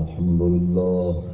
الحمد لله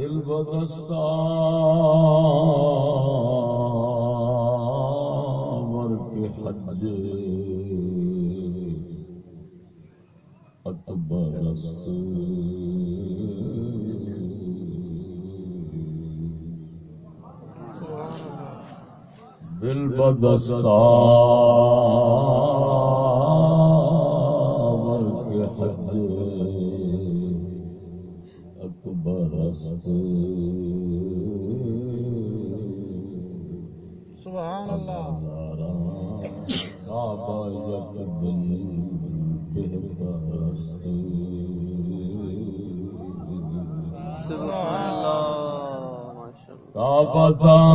دل بدستا ور کے حج اتبرست دل بدستا پتا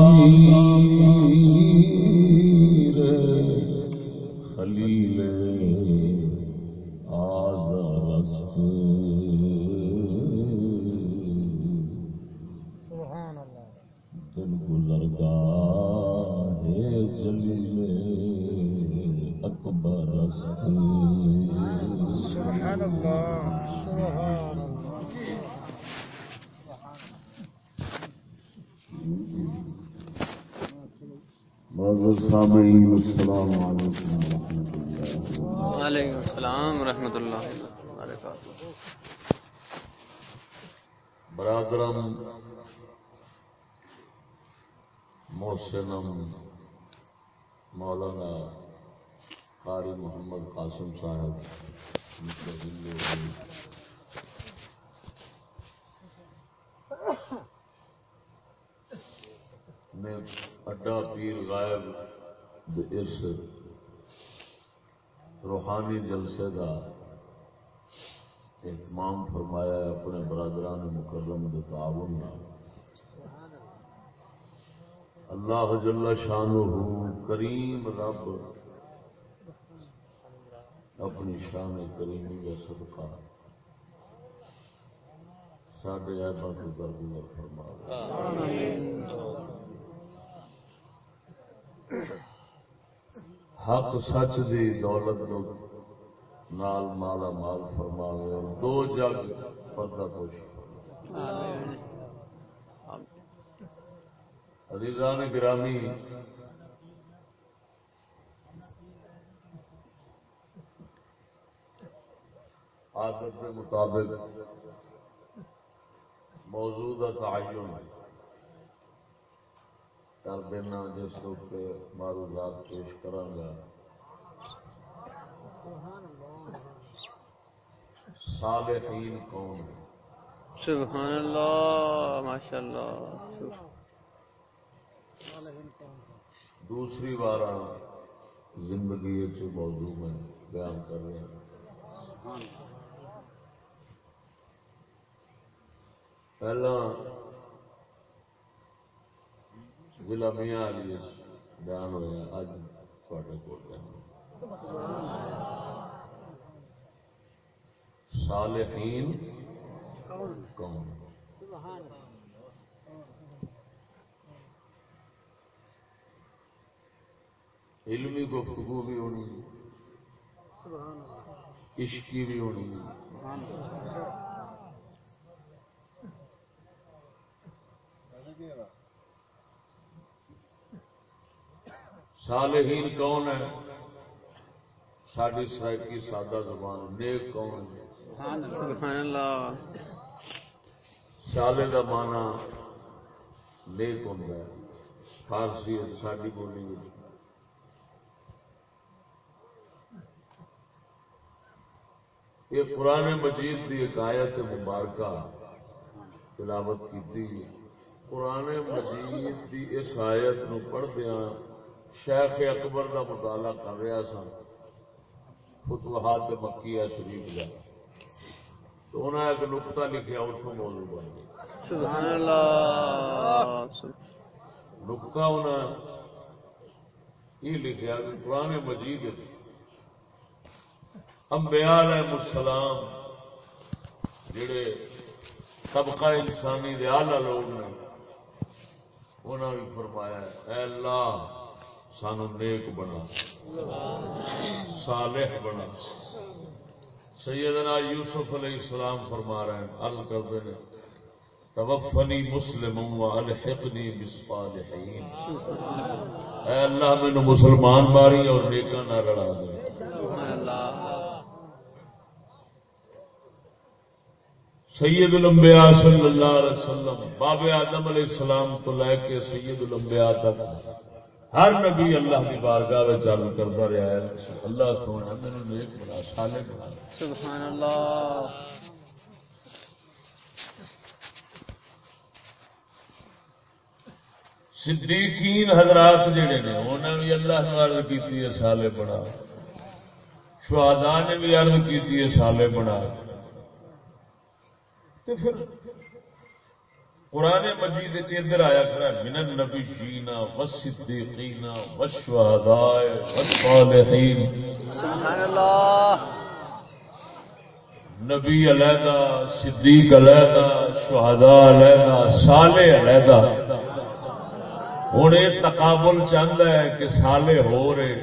برادرم، محسنم، مولانا قاری محمد قاسم صاحب میں اڈا پیر غائب اس روحانی جلسے کا اہتمام فرمایا ہے، اپنے برادران مکرم کے تعاون اللہ جل شانہ کریم رب اپنی شان کریمی کا صدقہ ساڈے ایبا کو درگزر فرما حق سچ دی دولت نو نال مالا مال فرماوے اور دو جگ پردہ پوشی عزیزان گرامی، عادت کے مطابق موجودہ تعین کر دینا، جس کے معروضات پیش کرانگا۔ صالحین کون ہیں۔ سبحان اللہ ماشاء اللہ دوسری بار زندگی سے موضوع میں بیان کر رہے ہیں۔ پہلا ضلع میاں علی بیان ہوا اج تھوڑے کو صالحین کون؟ علمی گفتگو بھی ہونی عشقی بھی ہونی۔ صالحین کون ہے ساری سرائکی سادہ زبان نیک کون؟ ہے سبحان اللہ۔ سالے کا مانا نیک ہوں فارسی ساری بولی یہ قرآن مجید کی ایک آیت مبارکہ تلاوت کی قرآن مجید کی اس آیت نو پڑھدیا شیخ اکبر کا مطالعہ کر رہا سا فتوحات مکیہ شریف کا تو انہیں ایک نقطہ لکھا اتوں موضوع بن گیا۔ سبحان اللہ نقطہ انہیں یہ لکھا کہ قرآن مجید انبیاء علیہ السلام جڑے طبقہ انسانی دے آلہ لوگ نے انہوں نے فرمایا اے اللہ سانو نیک بنا۔ صالح بنا۔ سیدنا یوسف علیہ السلام فرما رہے ہیں، عرض کرتے ہیں، توفنی مسلم و الحقنی بالصالحین۔ اے اللہ، مینو مسلمان ماری اور نیکا نہ رلا دے۔ سید الانبیاء صلی اللہ علیہ وسلم باب آدم علیہ السلام تو لے کے سید الانبیاء تک۔ ہر نبی اللہ کی بارگاہ چالو کرتا رہا ہے۔ اللہ سونا میرے نیک بنا سالے بنا سبحان اللہ صدیقین حضرات جڑے نے انہوں نے بھی اللہ نے عرض کی ہے سالے بنا شہادا نے بھی عرض کی ہے سالے بنا تو پھر قرآن مجید ادھر آیا کھڑا من النبی جینا و صدیقینا و شہدائے و صالحین سبحان اللہ نبی علیحدہ صدیق علیحدہ شہداء علیحدہ صالح علیحدہ۔ ہوں یہ تقابل چاہتا ہے کہ سالے ہو رہے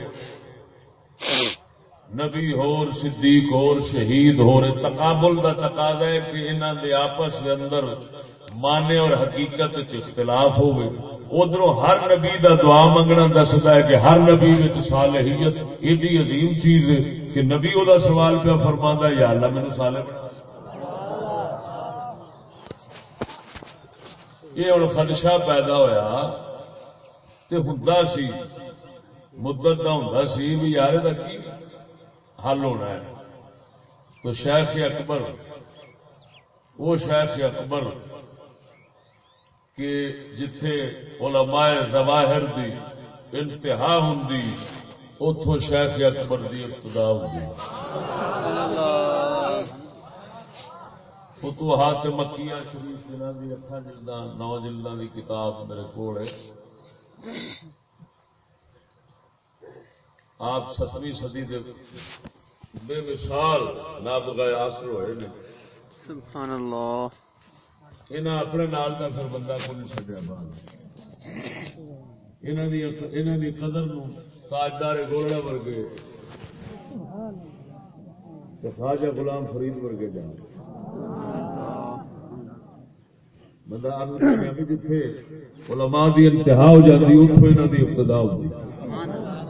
نبی ہور صدیق ہور شہید ہو رہے۔ تقابل کا تقاضا ہے کہ انہوں دے آپس کے اندر مانے اور حقیقت اختلاف ہوئے ادھر ہر نبی دا دعا منگنا دستا ہے کہ ہر نبی صالحیت ایڈی عظیم چیز ہے کہ نبی وہ سوال پہ فرما یا اللہ مینو سالے بنا۔ یہ ہوں خدشہ پیدا ہوا تے ہوں سی، مدت کا ہوں سی بھی یار کا کی حل ہونا ہے۔ تو شیخ اکبر، وہ شیخ اکبر کہ جتھے علماء زواہر دی انتہا ہوں اتوں شیخ اکبر دی ابتدا ہوگی سبحان اللہ فتوحات مکیہ شریف جنہ دی اٹھا جلدا نو جلداں دی کتاب میرے کول ہے۔ آپ ستویں صدی دے بے مثال نابغہ عصر ہوئے نے۔ سبحان اللہ۔ انہاں اپنے نال دا پھر بندہ کو نہیں چھڈیا بعد؟ انہاں دی قدر نو تاجدار گولڑا ورگے خواجہ غلام فرید ورگے جان۔ بندہ آپ جتھے علماء دی انتہا ہو جاتی اتوں انہاں دی ابتدا ہوتی سبحان اللہ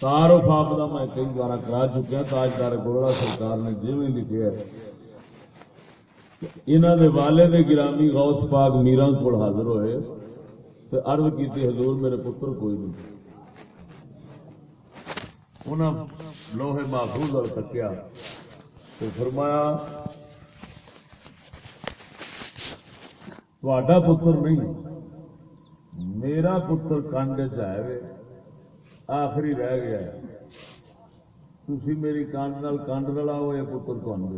تعارف آپ کا میں کئی بار کرا چکیا تاجدار گولڑا سرکار نے جی لکھا ہے انہوں نے والے نے گرامی غوث پاک میران کو حاضر ہوئے تو عرض کی حضور میرے پتر کوئی نہیں۔ انہوں لوہے محفوظ اور تکیا تو فرمایا پتر نہیں، میرا پتر کانڈ چاہے آخری رہ گیا۔ تھی میری کانڈ نال کانڈ رلا ہو یہ پتر تمہیں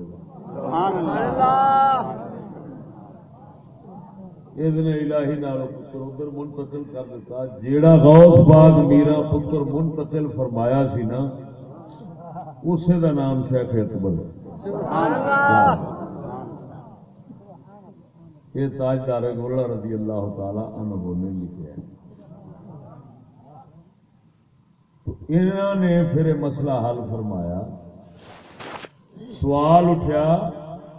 دے الہی نالو پتر ادھر منتقل کر دیتا۔ جیڑا غوث باغ میرا پتر منتقل فرمایا سی نا اسے دا نام شیخ اکبر سبحان اللہ۔ یہ تاجدار گولڑا رضی اللہ تعالی عنہ نے لکھا ہے تو انہوں نے پھر مسئلہ حل فرمایا۔ سوال اٹھیا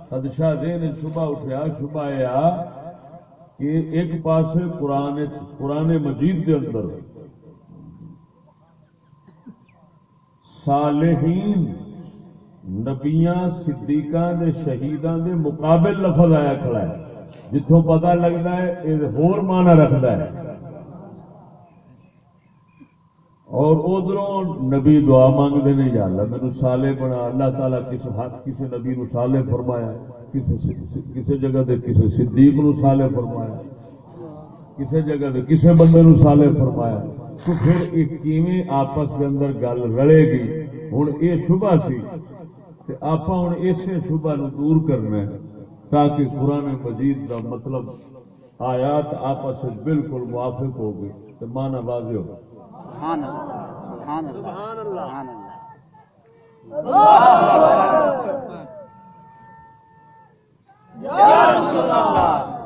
خدشہ دین صبح اٹھیا صبح یہ کہ ایک پاس قرآن قرآن مجید کے اندر صالحین، نبیاں، صدیقاں دے شہیداں دے مقابل لفظ آیا کھڑا ہے۔ جتوں پتہ لگتا ہے یہ ہور معنی رکھتا ہے۔ اور ادھر نبی دعا مانگتے ہیں یا اللہ میرے سالے بنا، اللہ تعالیٰ کس کسی نبی نو سالے فرمایا کسی کسی جگہ دے کسی صدیق نو سالے فرمایا کسی جگہ دے کسی بندے نو سالے فرمایا۔ تو پھر یہ کیویں آپس کے اندر گل رلے گی؟ ہوں یہ شبہ سی آپ ہوں اسی شبہ نو دور کرنا ہے، تاکہ قرآن مجید کا مطلب آیات آپس بالکل موافق ہو گئی تو مانا واضح ہو سبحان اللہ سبحان اللہ سبحان اللہ۔ یا رسول اللہ۔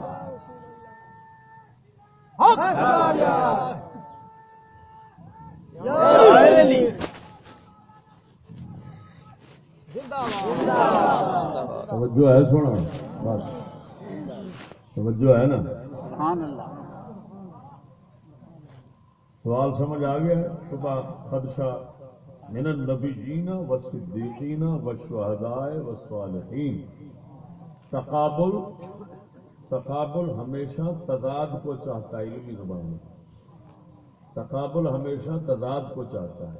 توجہ ہے سونا بس۔ توجہ ہے نا؟ سبحان اللہ۔ سوال سمجھ آ گیا صبح خدشہ من النبیین و صدیقین و شہدائے و صالحین۔ تقابل تقابل ہمیشہ تضاد کو چاہتا ہے علمی زبان میں تقابل ہمیشہ تضاد کو چاہتا ہے۔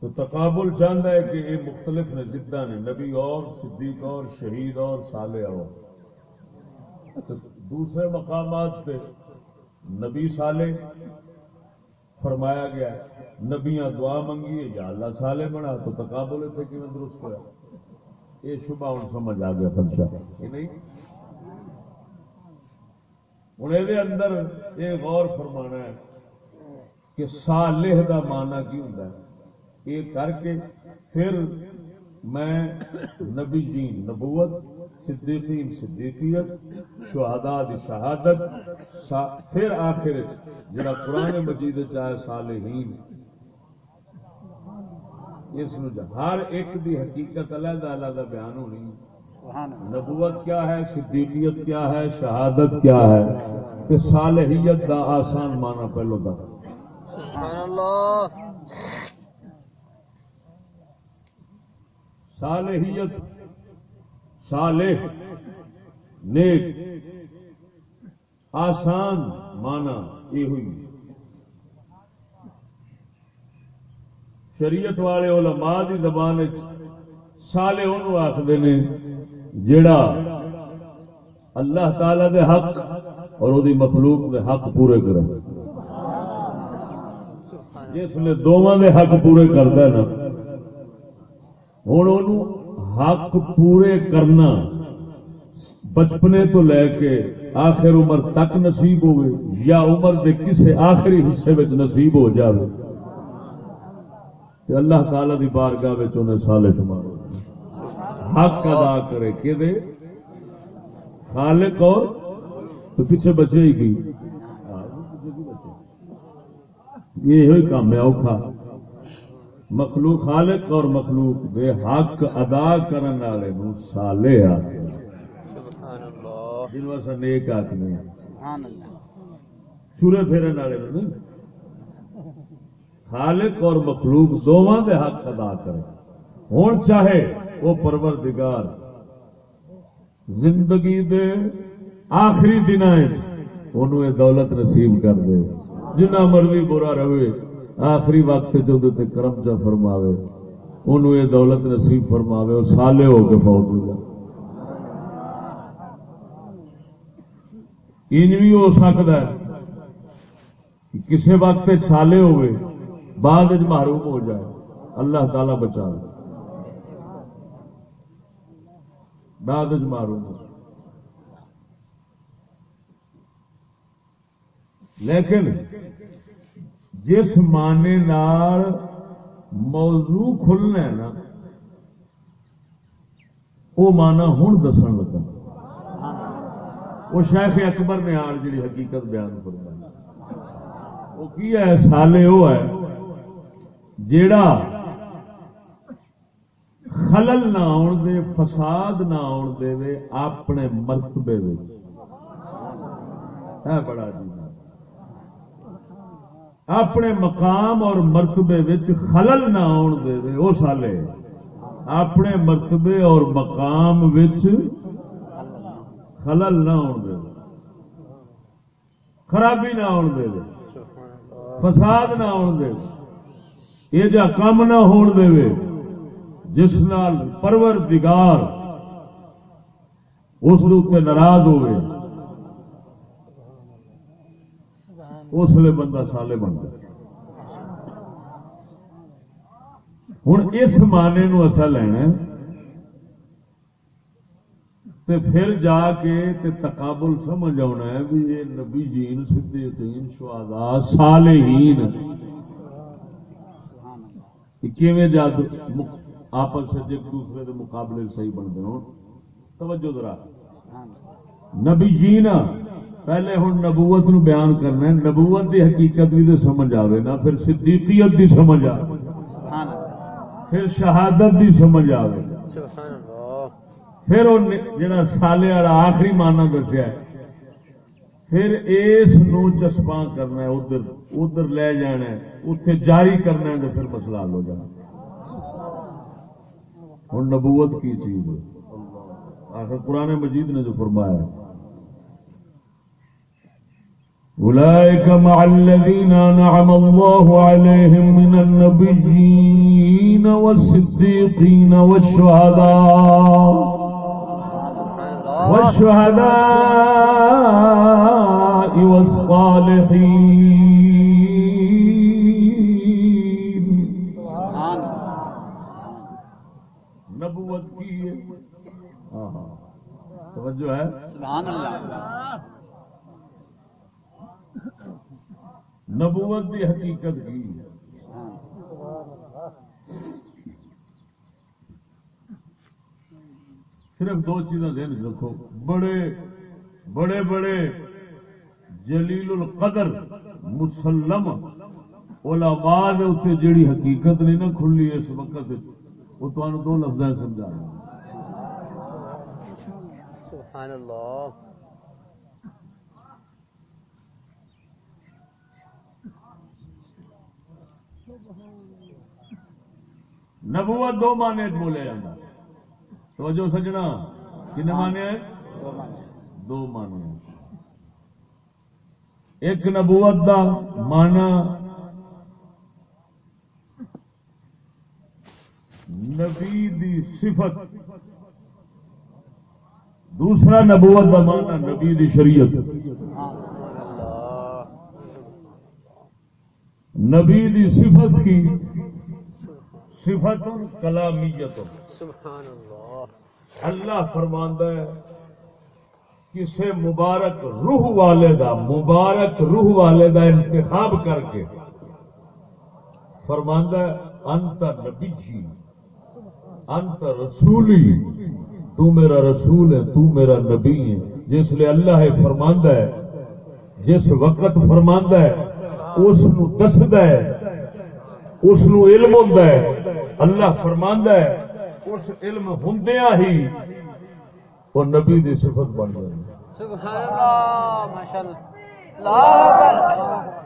تو تقابل چاہتا ہے کہ یہ مختلف نے جدہ نے نبی اور، صدیق اور، شہید اور، صالح اور۔ تو دوسرے مقامات پہ نبی سالے فرمایا گیا نبیاں دعا منگی یا اللہ سالے بنا، تو تقابل اتنے کیون درست ہوا یہ شبہ ہوں سمجھ آ گیا خدشہ۔ نہیں؟ ہوں یہ اندر یہ غور فرمانا ہے کہ صالح دا معنی کی ہوں یہ کر کے پھر میں نبی جی نبوت صدیقین صدیقیت شہداء دی شہادت پھر آخر جڑا قرآن مجید چاہے صالحین۔ اس ہر ایک دی حقیقت علیحدہ علیحدہ بیان ہونی۔ نبوت کیا ہے صدیقیت کیا ہے شہادت کیا ہے؟ کہ صالحیت دا آسان مانا پہلو دا۔ سبحان اللہ۔ صالحیت صالح، نیک، آسان مانا یہ ہوئی شریعت والے علماء دی زبان سالے انہوں آخر نے جڑا اللہ تعالی دے حق اور وہ مخلوق دے حق پورے کرے۔ جس نے دونوں دے حق پورے کرتا ہے نا ہوں حق پورے کرنا، بچپنے تو لے کے آخر عمر تک نصیب ہوئے، یا عمر دے کسے آخری حصے میں نصیب ہو جائے تو اللہ تعالی دی بارگاہ انہیں سالے شمار حق ادا کرے کہ دے خالق اور تو پیچھے بچے ہی گئی یہ ہوئی کام ہے، اوکھا۔ مخلوق خالق اور مخلوق دے حق ادا کرنے والے نو سالے آ سبحان اللہ جن واسطے نیک اللہ چورے پھیرن والے خالق اور مخلوق دونوں دے حق ادا کرے۔ ہوں چاہے وہ پروردگار۔ زندگی دے آخری دن یہ دولت نصیب کر دے۔ جنہ مرضی برا رہے آخری وقت جو تے کرم چا فرماوے۔ انہوں یہ دولت نصیب فرماوے وہ سالے ہو کے فوت ہو جائے انج بھی ہو سکتا ہے کسی وقت سالے ہوئے، بعد محروم ہو جائے۔ اللہ تعالی بچا لے۔ بعد محروم ہو۔ لیکن جس معنی نال موضوع کھلنا ہے نا، وہ مانا ہوں دسن لگا۔ وہ شیخ اکبر نے آن جی حقیقت بیان کرتا وہ کی ہے؟ سالے وہ ہے۔ جیڑا خلل نہ آن دے، فساد نہ آن دے اپنے مرتبے ہے بڑا جی اپنے مقام اور مرتبے وچ خلل نہ آن دے وے وہ سالے، اپنے مرتبے اور مقام وچ خلل نہ آن دے خرابی نہ آن دے سبحان فساد نہ آن دے یہ جا کام نہ ہون دے وے، جس نال پرور دگار اس اتنے ناراض ہوئے۔ اس لیے بندہ سالے بن گیا ہوں اس معنی نو اصا لینا تے پھر جا کے تے تقابل سمجھ آنا ہے بھی یہ نبی جین صدیقین شہداء صالحین۔ کیویں جاد آپس سے ایک دوسرے کے مقابلے صحیح بنتے ہوں توجہ ذرا۔ نبی جینا پہلے ہوں نبوت نو بیان کرنا ہے، نبوت دی حقیقت بھی تو سمجھ آئے نا، پھر صدیقیت دی سمجھ آئے سبحان اللہ پھر شہادت دی سمجھ آئے پھر وہ جڑا سالے والا آخری مانا دسیا پھر اس نو چسپاں کرنا ہے، ادھر ادھر لے جانا ہے اتنے جاری کرنا ہے تو پھر مسئلہ حل ہو جانا۔ ہوں نبوت کی چیز ہے؟ آخر قرآن مجید نے جو فرمایا ہے أولئك مع الذين أنعم الله عليهم من النبيين والصديقين والشهداء. والشهداء والصالحين. نبوت کی توجہ ہے؟ سبحان اللہ. نبوت کی حقیقت کی۔ صرف دو چیزیں ذہن رکھو۔ بڑے بڑے بڑے۔ جلیل القدر، مسلم۔ علماء دے اتنے جیڑی حقیقت نہیں نا کھلی اس وقت، وہ تمہیں دو لفظ سمجھا رہا سبحان اللہ۔ نبوت دو مانے بولے جاتا توجہ سجنا کن مانے دو مانے ایک نبوت دا مانا نبی دی صفت۔ دوسرا نبوت کا مانا نبی دی شریعت سبحان اللہ نبی دی صفت کی؟ صفت کلامیت سبحان اللہ اللہ فرماندہ ہے کسے مبارک روح والے دا، مبارک روح والے دا انتخاب کر کے۔ فرماندہ ہے، انت نبی جی انت رسولی۔ تو میرا رسول ہے، تو میرا نبی ہے۔ جس لیے اللہ ہے فرماندہ ہے، جس وقت فرماندہ ہے اس ہے اس علم ہے اللہ فرماندہ ہے اس علم ہوندیاں ہی وہ نبی دی صفت بن جائے سبحان اللہ ماشاء اللہ اللہ اکبر۔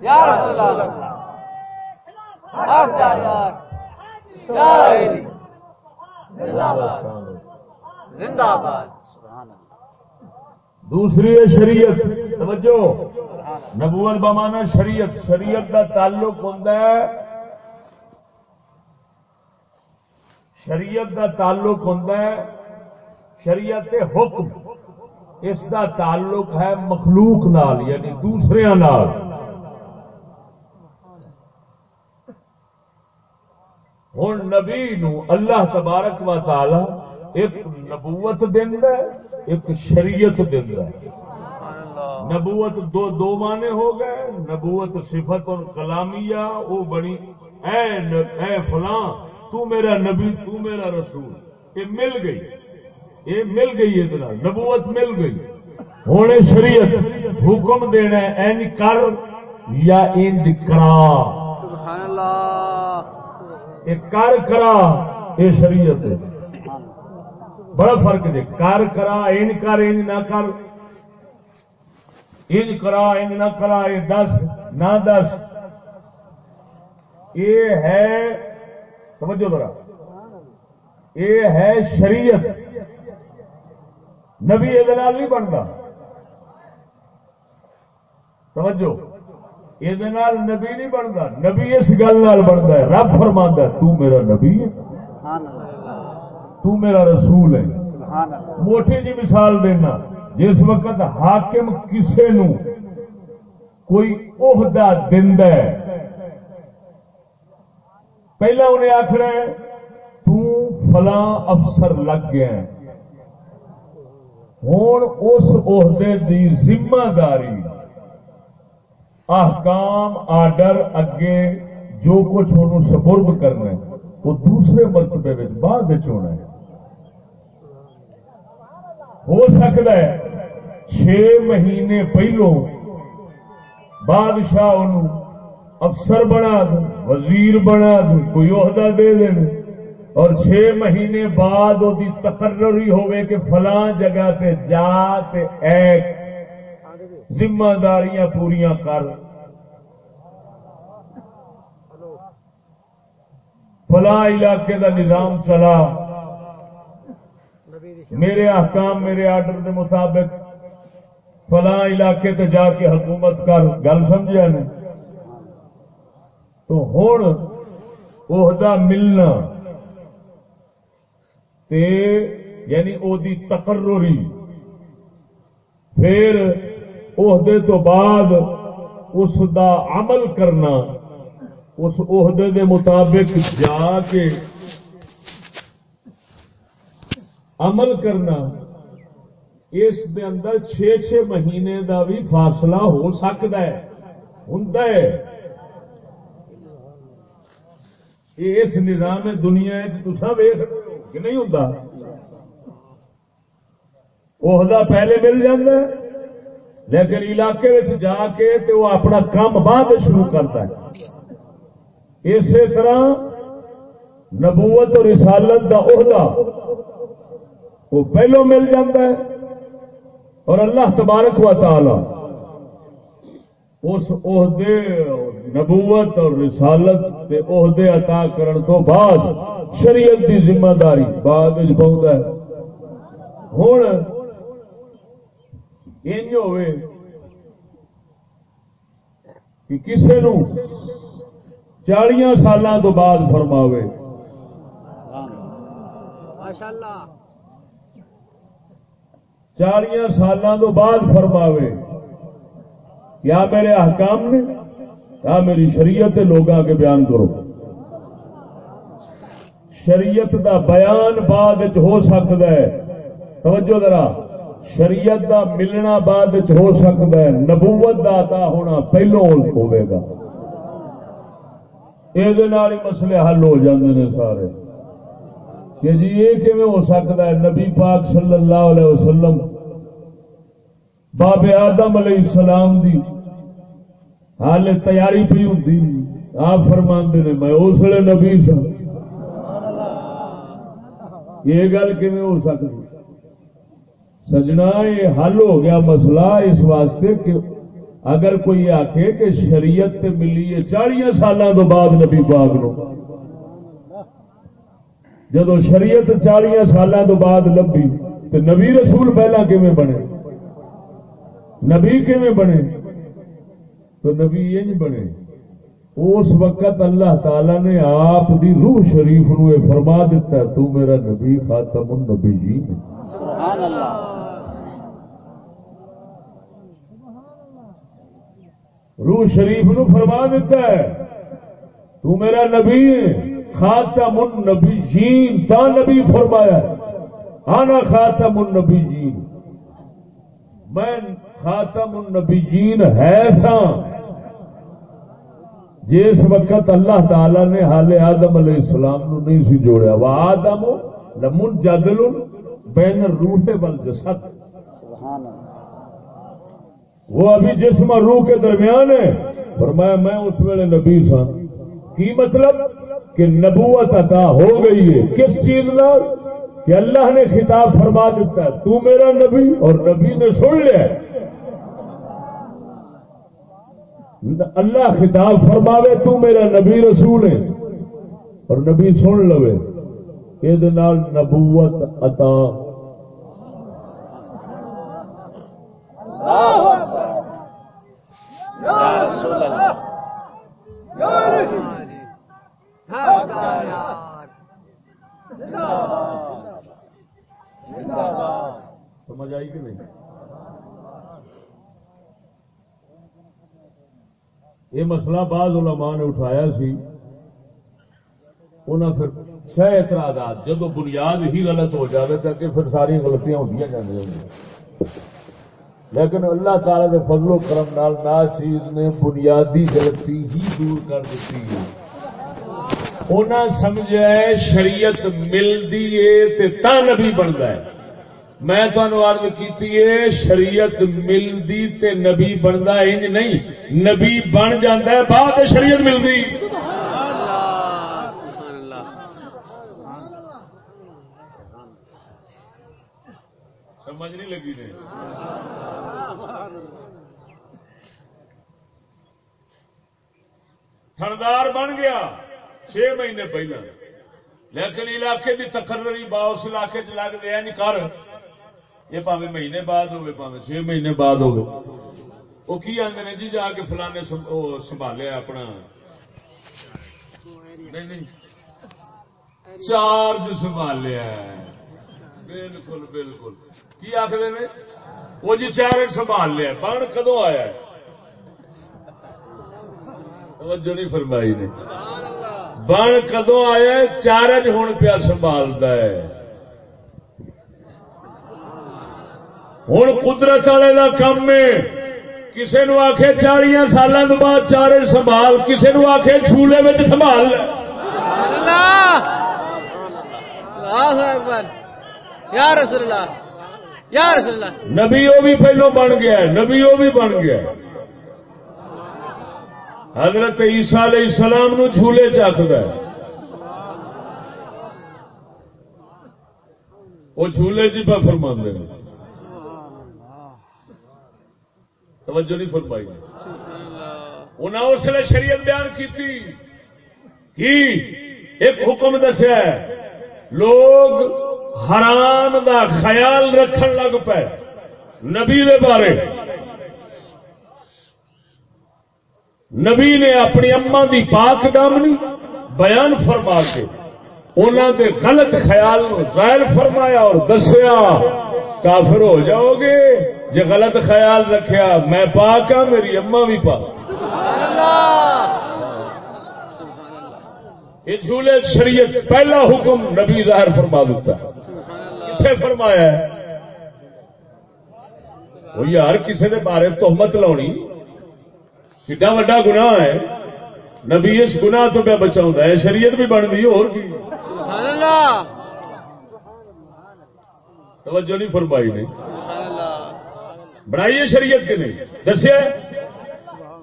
یا رسول اللہ۔ حق جاریات یا علی زندہ باد۔ زندہ باد۔ سبحان اللہ دوسری ہے شریعت۔ توجہ نبوت بمانا شریعت شریعت کا تعلق ہوتا ہے۔ شریعت کا تعلق ہوتا ہے۔ شریعت حکم، اس کا تعلق ہے مخلوق نال یعنی دوسرے نال۔ ہوں نبی نو اللہ تبارک و تعالی ایک نبوت دینا ایک شریعت دینا نبوت دو دو معنی ہو گئے نبوت صفت اور کلامیہ وہ بنی اے اے فلاں تو میرا نبی تو میرا رسول۔ یہ مل گئی۔ یہ مل گئی دن نبوت مل گئی۔ ہونے شریعت حکم دینا این کر یا انج کرا۔ سبحان اللہ یہ کر کرا یہ شریعت ہے۔ بڑا فرق ہے۔ کر کرا ان کر ان نہ کر۔ ان کرا ان نہ کرا یہ دس نہ دس۔ یہ ہے سمجھو ذرا۔ یہ ہے شریعت۔ نبی یہ نہیں بنتا۔ سمجھو یہ نبی نہیں بنتا۔ نبی اس گل بنتا ہے۔ رب ہے تو میرا نبی ہے۔ تو میرا رسول ہے۔ موٹی جی مثال دینا۔ جس وقت حاکم کسے نو کوئی عہدہ دیندا ہے، پہلا انہیں آخر تو فلاں افسر لگ گیا ہوں اس عہدے دی ذمہ داری۔ احکام، آرڈر اگے جو کچھ انہوں سپرد کرنا ہے، وہ دوسرے مرتبے بعد ہونا ہے۔ ہو سکتا ہے۔ چھ مہینے پہلو بادشاہ انہوں افسر بنا دے، وزیر بنا دے، کوئی عہدہ دے دے اور چھ مہینے بعد وہ تقرری ہوئے کہ فلاں جگہ تے جا تے ایک۔ ذمہ داریاں پوریاں کر۔ فلاں علاقے دا نظام چلا۔ میرے احکام، میرے آرڈر کے مطابق فلاں علاقے تے جا کے حکومت کر، گل سمجھا نے تو ہوں عہدہ ملنا تے یعنی او دی تقرری، پھر عہدے تو بعد اس دا عمل کرنا، اس عہدے دے مطابق جا کے عمل کرنا، اس دے اندر چھ چھ مہینے دا بھی فاصلہ ہو سکتا ہے ہوں اس نظام دنیا تسا ویخ کہ نہیں ہوں عہدہ پہلے مل جاتا ہے، لیکن علاقے میں جا کے تے وہ اپنا کام بعد شروع کرتا ہے۔ اسی طرح نبوت اور رسالت دا عہدہ۔ وہ پہلو مل جاتا ہے اور اللہ تبارک و تعالی اس عہدے نبوت اور رسالت کے عہدے عطا کرن تو بعد شریعت کی ذمہ داری بعد پہنچتا ہے۔ ہوں انج ہوئے کہ کسے نو چالیاں سالاں تو بعد فرماوے۔ سبحان چالیا سالوں تو بعد فرماوے کیا میرے احکام نے کیا میری شریعت لوگ کے بیان کرو۔ شریعت دا بیان بعد ہو سکتا ہے۔ توجہ ذرا، شریعت دا ملنا بعد ہو سکتا ہے۔ نبوت دا عطا ہونا پہلو ہوئے گا۔ یہ مسئلے حل ہو جاندے نے سارے۔ کہ جی یہ کیون ہو سکتا ہے نبی پاک صلی اللہ علیہ وسلم باب آدم علیہ السلام دی حال تیاری پی ہوں آپ فرماندے نے، میں اس لیے نبی سا یہ گل کیون ہو سکتی؟ سجنا، یہ حل ہو گیا مسئلہ اس واسطے کہ اگر کوئی آخے کہ شریعت ملی ہے چالیا سالوں تو بعد نبی پاک نو۔ جدو شریعت چالیا سالوں تو بعد لبھی تو نبی رسول پہلا کیون بنے؟ نبی کیون بنے؟ تو نبی یہ بنے۔ اس وقت اللہ تعالی نے آپ دی روح شریف نو فرما دیتا ہے تو میرا نبی خاتم النبی جی سبحان اللہ روح شریف نو فرما دیتا ہے تو میرا نبی خاتم النبی جین تا نبی فرمایا آنا خاتم النبی جین میں خاتم النبی جین ہے سا جس وقت اللہ تعالی نے حال آدم علیہ السلام نو نہیں سی جوڑیا، وہ آدم لمن جدل بین روح بل جسد وہ ابھی جسم اور روح کے درمیان ہے۔ فرمایا، میں اس ویلے نبی سا کی مطلب؟ کہ نبوت عطا ہو گئی ہے۔ کس چیز نال؟ کہ اللہ نے خطاب فرما دیتا ہے، تو میرا نبی اور نبی نے سن لیا اللہ خطاب فرماوے، تو میرا نبی رسول ہے۔ اور نبی سن لو یہ نبوت عطا۔ یا رسول اللہ! سمجھ آئی کہ نہیں یہ مسئلہ بعض علماء نے اٹھایا سی۔ انہوں پھر چھ اعتراضات جب بنیاد ہی غلط ہو جائے تو کہ پھر ساری غلطیاں ہوتی جاتی ہوں لیکن اللہ تعالی کے فضل و کرم نال نا چیز نے بنیادی غلطی ہی دور کر دیتی ہے۔ انہیں سمجھا ہے شریعت ملتی ہے تا نبی بنتا ہے۔ میں تمہیں عرض کی شریعت ملتی تے نبی بنتا انج نہیں، نبی بن جاتا ہے، بعد شریعت ملتی سمجھ نہیں لگی نے۔ تھندار بن گیا۔ چھ مہینے پہلے لیکن علاقے کی تقرری با اس علاقے چ لگ دیا یعنی نہیں کر۔ یہ پاوے مہینے بعد ہوے پاوے چھ مہینے بعد ہوے وہ کی آدھے نے جی جا کے فلانے سنبھالیا اپنا۔ نہیں نہیں۔ چارج جی سنبھالیا بالکل بالکل۔ کی آخر نے؟ وہ جی چارج سنبھال لیا بن کدو آیا توجہ نہیں فرمائی نے۔ بن کدو آیا چارج ہوں پیا سنبھالتا ہے۔ ہوں قدرت والے کا کم ہے۔ کسی نو آخ چالیا سالوں کے بعد چارج سنبھال کسی نو آخ چولہے میں سنبھال۔ لے یا رسول اللہ۔ یا رسول اللہ۔ نبی وہ بھی پہلو بن گیا نبی وہ بھی بن گیا حضرت عیسیٰ علیہ السلام نو جھولے چکد وہ جھولے جی پہ فرما دے توجہ نہیں فرمائی۔ انہیں اس لیے شریعت بیان کی؟ تھی کہ ایک حکم دسیا لوگ حرام دا خیال رکھن لگ پے۔ نبی دے بارے۔ نبی نے اپنی اما دی پاک دامنی بیان فرما کے انہوں دے غلط خیال ظاہر فرمایا اور دسیا، کافر ہو جاؤ گے؟ جی غلط خیال رکھیا، میں پاک ہاں میری اما بھی پاک۔ یہ جھولے شریعت پہلا حکم نبی ظاہر فرما دیتا۔ ہے کتنے فرمایا ہے؟ وہ یار کسی کے بارے تہمت لاؤنی۔ کڈا وڈا گناہ ہے نبی اس گناہ تو پہ بچاؤں ہے شریعت بھی بنتی اور کی سبحان اللہ توجہ نہیں فرمائی نے اللہ بنائیے شریعت کے نہیں دسیا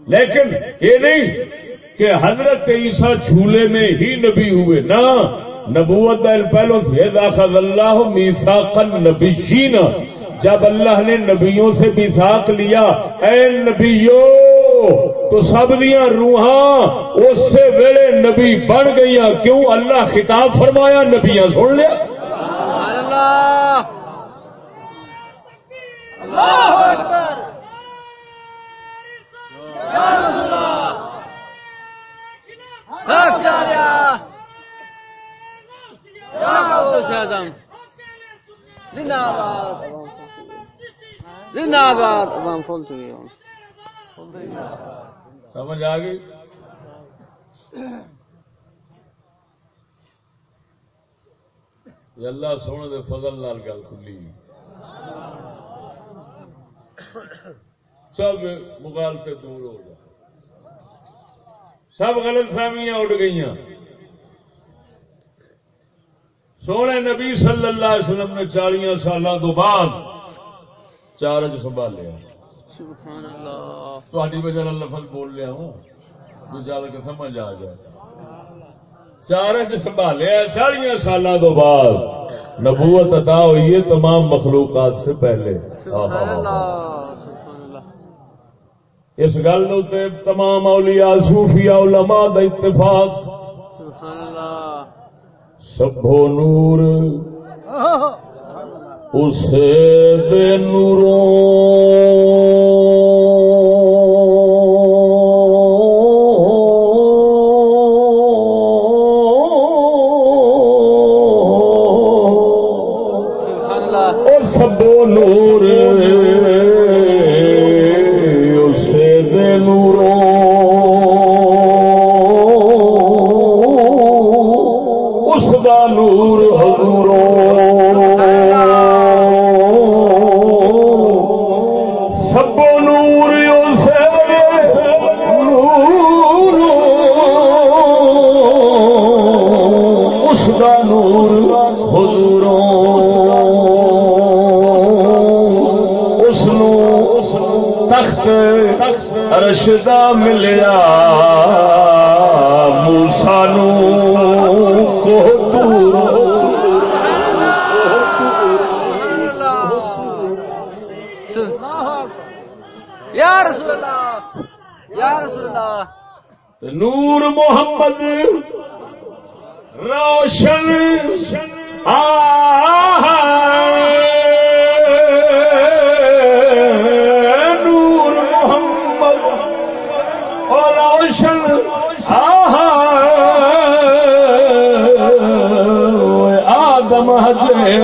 لیکن یہ نہیں کہ حضرت عیسیٰ جھولے میں ہی نبی ہوئے نہ نبوت پہلو سے اللہ میساقن نبی جب اللہ نے نبیوں سے میساق لیا اے نبیو تو سب دیا روحاں اس سے ویلے نبی بن گئی کیوں اللہ خطاب فرمایا نبیاں سن لیا سبحان اللہ زندہ آباد عوام فول تو گئی سمجھ آ گئی؟ اللہ سونے دے فضل نال گل کھلی۔ سب مغال سے دور ہو گیا سب غلط فہمیاں اڑ گئی سونے نبی صلی اللہ علیہ وسلم نے چالیاں سالوں تو بعد چارج سنبھالیا سبحان اللہ۔ تھوڑی وجہ نال لفظ بول لیا ہوں۔ جو جل کے سمجھ آ جائے۔ چارج سنبھالیا چالیاں سالوں تو بعد نبوت عطا ہوئی ہے تمام مخلوقات سے پہلے۔ سبحان اللہ سبحان اللہ۔ اس گل تے تمام اولیاء صوفیاء علماء دا اتفاق۔ سبحان اللہ۔ سبھو نور۔ اسے بے نوروں تخت رشدہ ملیا موسا نو کو یا رسول اللہ یا رسول اللہ۔ نور محمد روشن نور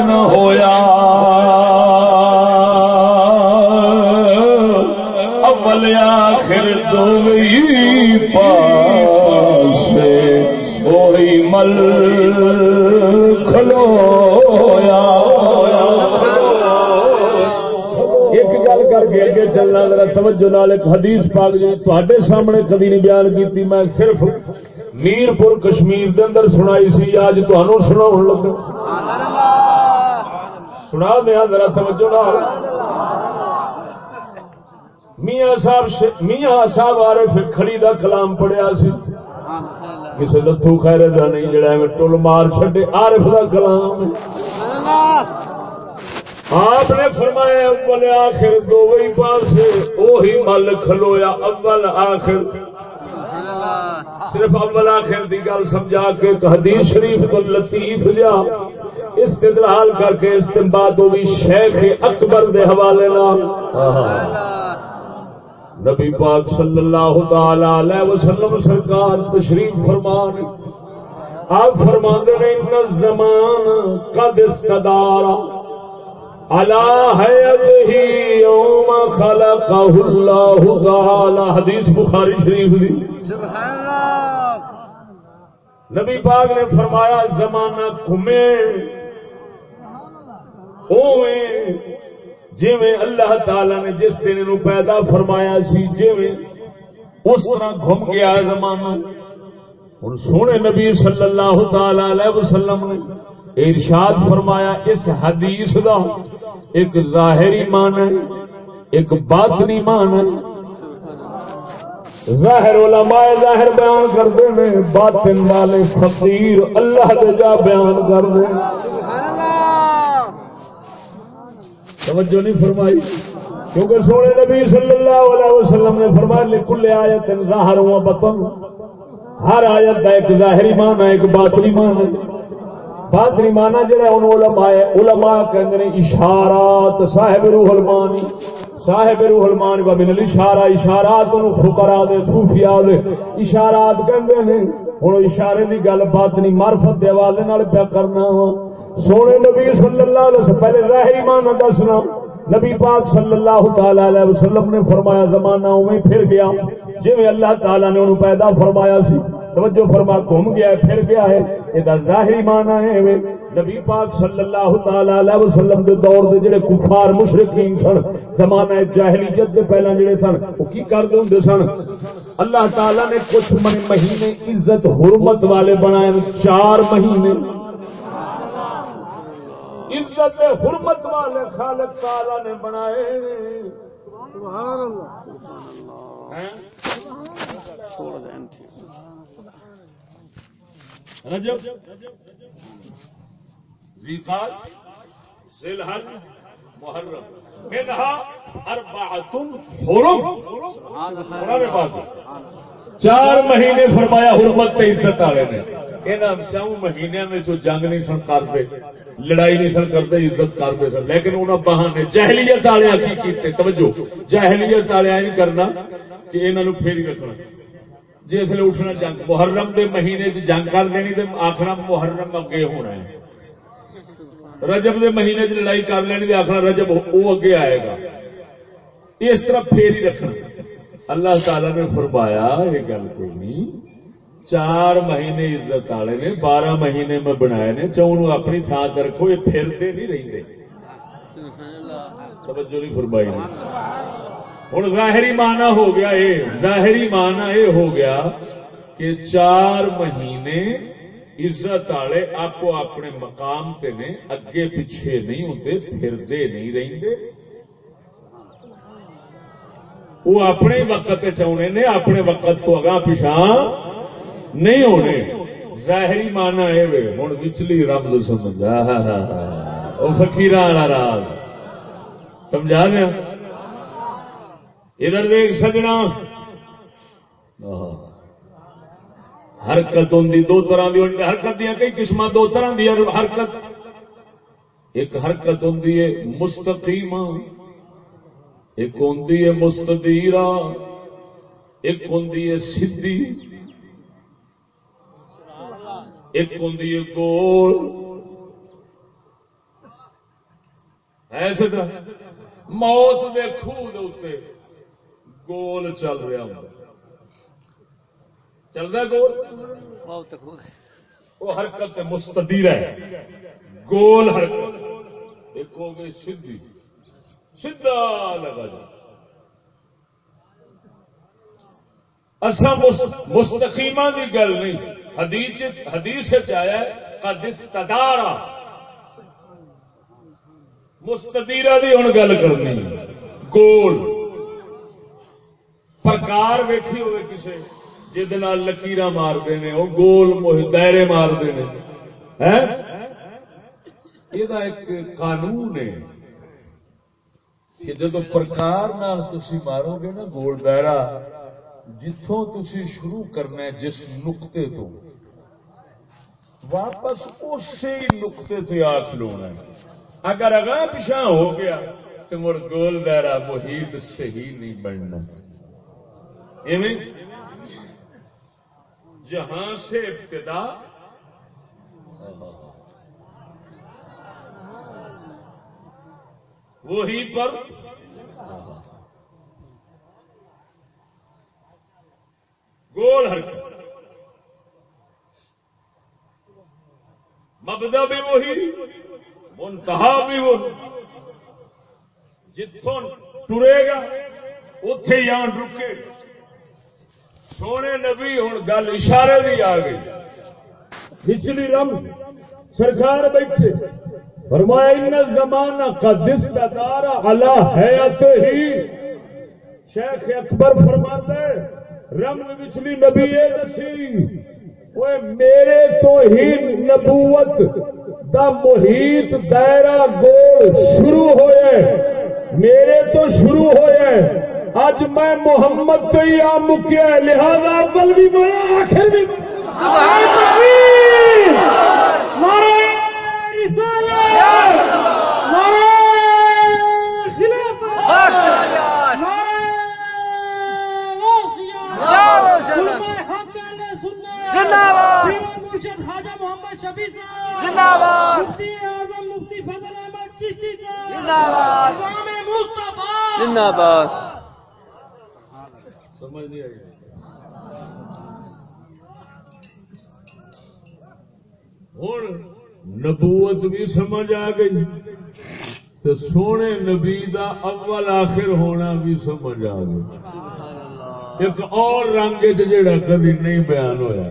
ہجے نہ ہویا اول آخر دو پاس وہی مل کھلویا ایک گل کر کے اگے چلنا ذرا توجہ نال ایک حدیث پاک جی تے سامنے کدی نہیں بیان کیتی میں صرف میر پور کشمیر دے اندر سنائی سی اج تمہوں سنا لگا سنا دیا ذرا توجہ نال۔ میاں صاحب ش- میاں صاحب آرے کھڑی دا کلام پڑھیا سی۔ کسی لتھو خیرے دا نہیں، جڑا ایویں ٹل مار چھڈے، عارف دا کلام۔ آپ نے فرمایا، اول آخر دو وہی پاس وہی مل کھلویا اول آخر۔ صرف اول آخر دی گل سمجھا کے حدیث شریف کو لطیف لیا۔ استدلال کر کے استنباد ہوئی شیخ اکبر دے حوالے اللہ نبی پاک صلی اللہ تعالی علیہ وسلم سرکار تشریف فرمان آپ فرماندے نے ان زمان قد استدارا اللہ ہے یوم خلقہ اللہ تعالی. حدیث بخاری شریف دی۔ سبحان اللہ۔ نبی پاک نے فرمایا زمانہ گھومے۔ اوے جویں اللہ تعالی نے جس دن نو پیدا فرمایا سی جویں اس طرح گھوم گیا زمانہ۔ ہن سونے نبی صلی اللہ تعالی علیہ وسلم نے ارشاد فرمایا، اس حدیث دا ایک ظاہری مان ہے، ایک باطنی مان ہے۔ ظاہر علماء ظاہر بیان کرتے ہیں باطن والے فقیر اللہ دے جا بیان کرتے ہیں سبحان اللہ توجہ نہیں فرمائی۔ کیونکہ سونے نبی صلی اللہ علیہ وسلم نے فرمایا، لکل آیت ظاہر و بطن۔ ہر آیت کا ایک ظاہری مان ہے، ایک باطنی مان ہے۔ باطنی مانا جڑا ان علماء ہے علماء کہندے نے اشارات، صاحب روح المان صاحب روح المان و من الاشارہ، اشارات نو فقراء دے، صوفیاء دے۔ اشارات کہندے نے ہن اشارے دی گل باطنی معرفت دے حوالے نال پیا کرنا وا۔ سونے نبی صلی اللہ علیہ وسلم، پہلے ظاہری معنی دسنا۔ نبی پاک صلی اللہ تعالی علیہ وسلم نے فرمایا، زمانہ اویں پھر گیا۔ جویں اللہ تعالی نے انہوں پیدا فرمایا سی۔ توجہ فرما گھوم گیا ہے، پھر گیا ہے۔ یہ ظاہری معنی ہے نبی پاک صلی اللہ تعالی علیہ وسلم دے دور دے جڑے کفار مشرکین سن، زمانہ جاہلیت دے پہلا جڑے سن، وہ کی کردے ہوندے سن؟ اللہ تعالی نے کچھ مہینے عزت، حرمت والے بنائے، چار مہینے عزت حرمت والے خالق تعالی نے بنائے سبحان اللہ. رجب محرم منہا حرم۔ قرآن پاک چار مہینے فرمایا حرمت تے عزت والے نے۔ انہاں چاؤں مہینوں میں جو جنگ نہیں سن کرتے، لڑائی نہیں سن کرتے، عزت کرتے سن۔ لیکن انہاں بہانے جہلیت والے کی کیتے۔ توجہ، جہلیت والے نہیں کرنا کہ انہاں پھیری رکھنا۔ جس لیے اٹھنا جنگ، محرم دے مہینے چ جنگ کر دینی تے آخنا محرم اگے ہونا ہے۔ رجب دے مہینے چ لڑائی کر لینی تے آخنا رجب وہ اگے آئے گا۔ اس طرح پھیری رکھنا۔ اللہ تعالی نے فرمایا، یہ گل کوئی نہیں۔ چار مہینے عزت والے نے بارہ مہینے میں بنائے نے چون اپنی تھان تے رکھو یہ پھرتے نہیں رہتے توجہ نہیں فرمائی ہوں ظاہری معنی ہو گیا یہ ظاہری معنی یہ ہو گیا کہ چار مہینے عزت والے آپ اپنے مقام تے نے اگے پیچھے نہیں ہوتے پھرتے نہیں رہتے وہ اپنے وقت چاہنے نے اپنے وقت تو اگاں پچھا نہیں ہونے، ظاہری مانا یہ ہوں وچلی رب تو سمجھا وہ فکیر والا راز سمجھا دیا ادھر دیکھ سجنا۔ حرکت ہوں دو طرح کی حرکت دیا کئی قسم دو طرح دی حرکت۔ ایک حرکت ہوں مستقیم ایک ہوں مستدیرا ایک ہوں سی ایک ہوں گول۔ ایسے طرح موت دے خوہ دے گول چل رہا ہوں چلتا گول؟ وہ حرکت مستدیر ہے۔ گول حرکت۔ ایک ہو گئی سیدھی سیدھا لگا جا۔ اصا مستقیمہ کی گل نہیں۔ حدیث حدیث آیا قدس تدارا مستدیرہ دی ہوں گل کرنی۔ گول۔ پرکار ویکھی ہوئے کسے، جہد لکیر مارتے ہیں وہ گول دائرے مارتے ہیں؟ یہ ایک قانون ہے کہ جب پرکار نال تسی مارو گے نا، گول دائرہ جتوں تسی شروع کرنا ہے جس نقطے تو، واپس اسی نقطے سے آ کھلونا ہے۔ اگر اگاں پچھا ہو گیا تو مڑ گول دائرہ محیط صحیح نہیں بننا۔ ایویں؟ جہاں سے ابتدا۔ وہی پر گول حرکت۔ مبدا بھی وہی، منتہا بھی وہی۔ جتوں ٹرے گا اتے ہی آن رکے۔ سونے نبی ہوں گل اشارے بھی آ گئی۔ پچھلی رم سرکار بیٹھے۔ فرمایا، ان زمانہ کا دس کا دارا اللہ ہے ہی شیخ اکبر فرماتے رمز پچھلی نبی یہ دسی وہ میرے تو ہی نبوت دا محیط دائرہ گول شروع ہوئے میرے تو شروع ہوئے اج میں محمد تو ہی آ مکیا لہذا اول بھی میں آخر بھی سبحان زندہ باد! زندہ باد! زندہ باد! سمجھ نہیں آئی۔ ہوں نبوت بھی سمجھ آ گئی تو سونے نبی دا اول آخر ہونا بھی سمجھ آ گئی۔ ایک اور رنگ چ جڑا کبھی نہیں بیان ہویا۔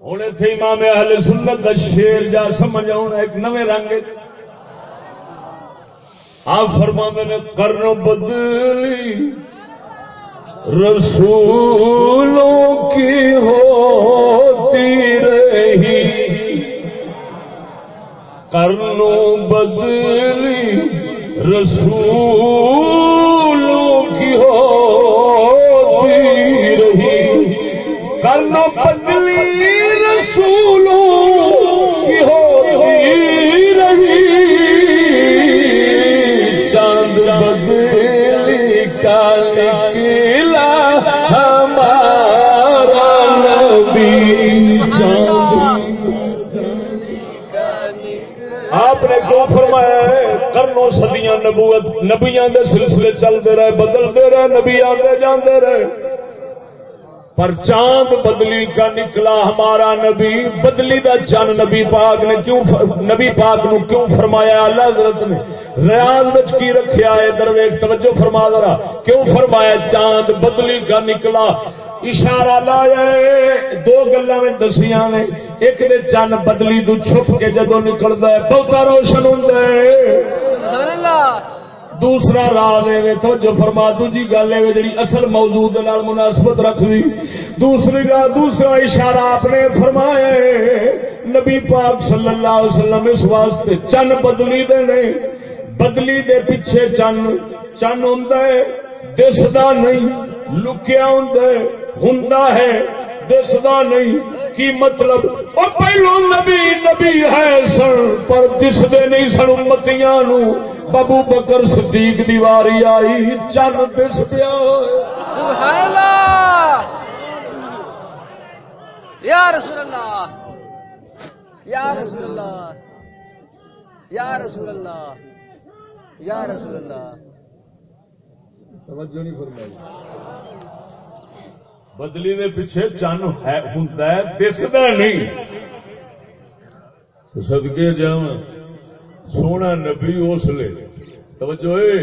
ہوں اتنے امام اہل سنت کا شیر جا سمجھ آنا ایک نویں رنگ آپ فرما نے کرن بدلی، رسولوں کی ہوتی رہی۔ کرنوں بدلی رسولوں کی ہوتی رہی۔ کرنوں بدلی کرنوں نبوت نبیاں دے سلسلے چلتے رہے، بدلتے رہے، نبی آتے جاندے رہے۔ پر چاند بدلی کا نکلا ہمارا نبی، بدلی دا چند نبی پاک نے کیوں نبی پاک نو کیوں فرمایا؟ اللہ حضرت نے ریاض بچ کی رکھیا ہے؟ درویش، توجہ فرما ذرا۔ کیوں فرمایا؟ چاند بدلی کا نکلا۔ اشارہ لایا دو گلا میں دسیاں نے۔ ایک دے چند بدلی تو چھپ کے جدو نکلتا ہے، بہتا روشن ہوتا ہے۔ دوسرا راز ہے تو جو فرما دوجی گل ہے جی اصل موضوع نال مناسبت رکھ دی۔ دوسری راہ دوسرا اشارہ آپ نے فرمایا نبی پاک صلی اللہ علیہ وسلم اس واسطے چن بدلی دے نے۔ بدلی دے پیچھے چن چن ہوں دسدا نہیں، لکیا ہوں ہوں ہے۔ دسدا نہیں کی مطلب؟ اور پہلو نبی نبی ہے سن پر دسدے نہیں سن امتیاں نو۔ بابو بکر صدیق دیواری آئی چند دس پیا۔ سبحان اللہ۔ یا رسول اللہ۔ یا رسول اللہ۔ یا رسول اللہ۔ یا رسول اللہ۔ توجہ نہیں فرمائی۔ بدلی دے پیچھے چن ہے ہوں دسدا نہیں۔ سدکے جا سونا نبی اس لیے توجہ اے،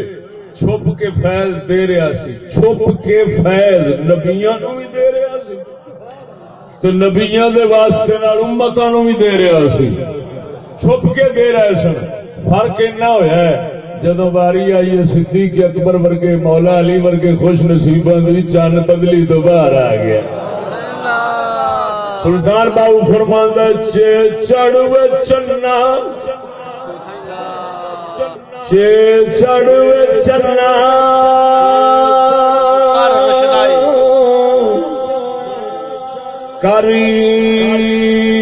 چھپ کے فیض دے رہا سی۔ چھپ کے فیض نبیاں نو بھی دے رہا سی۔ تو نبیاں دے واسطے نال امتاں نو بھی دے رہا سی۔ چھپ کے دے رہے سن۔ فرق اینا ہویا ہے۔ جدو باری آئی ہے صدیق اکبر ورگے مولا علی ورگے خوش نصیباں دی چند بدلی تو باہر آ گیا۔ سلطان بابو چڑھ وے چنا۔ وے چنا۔ کری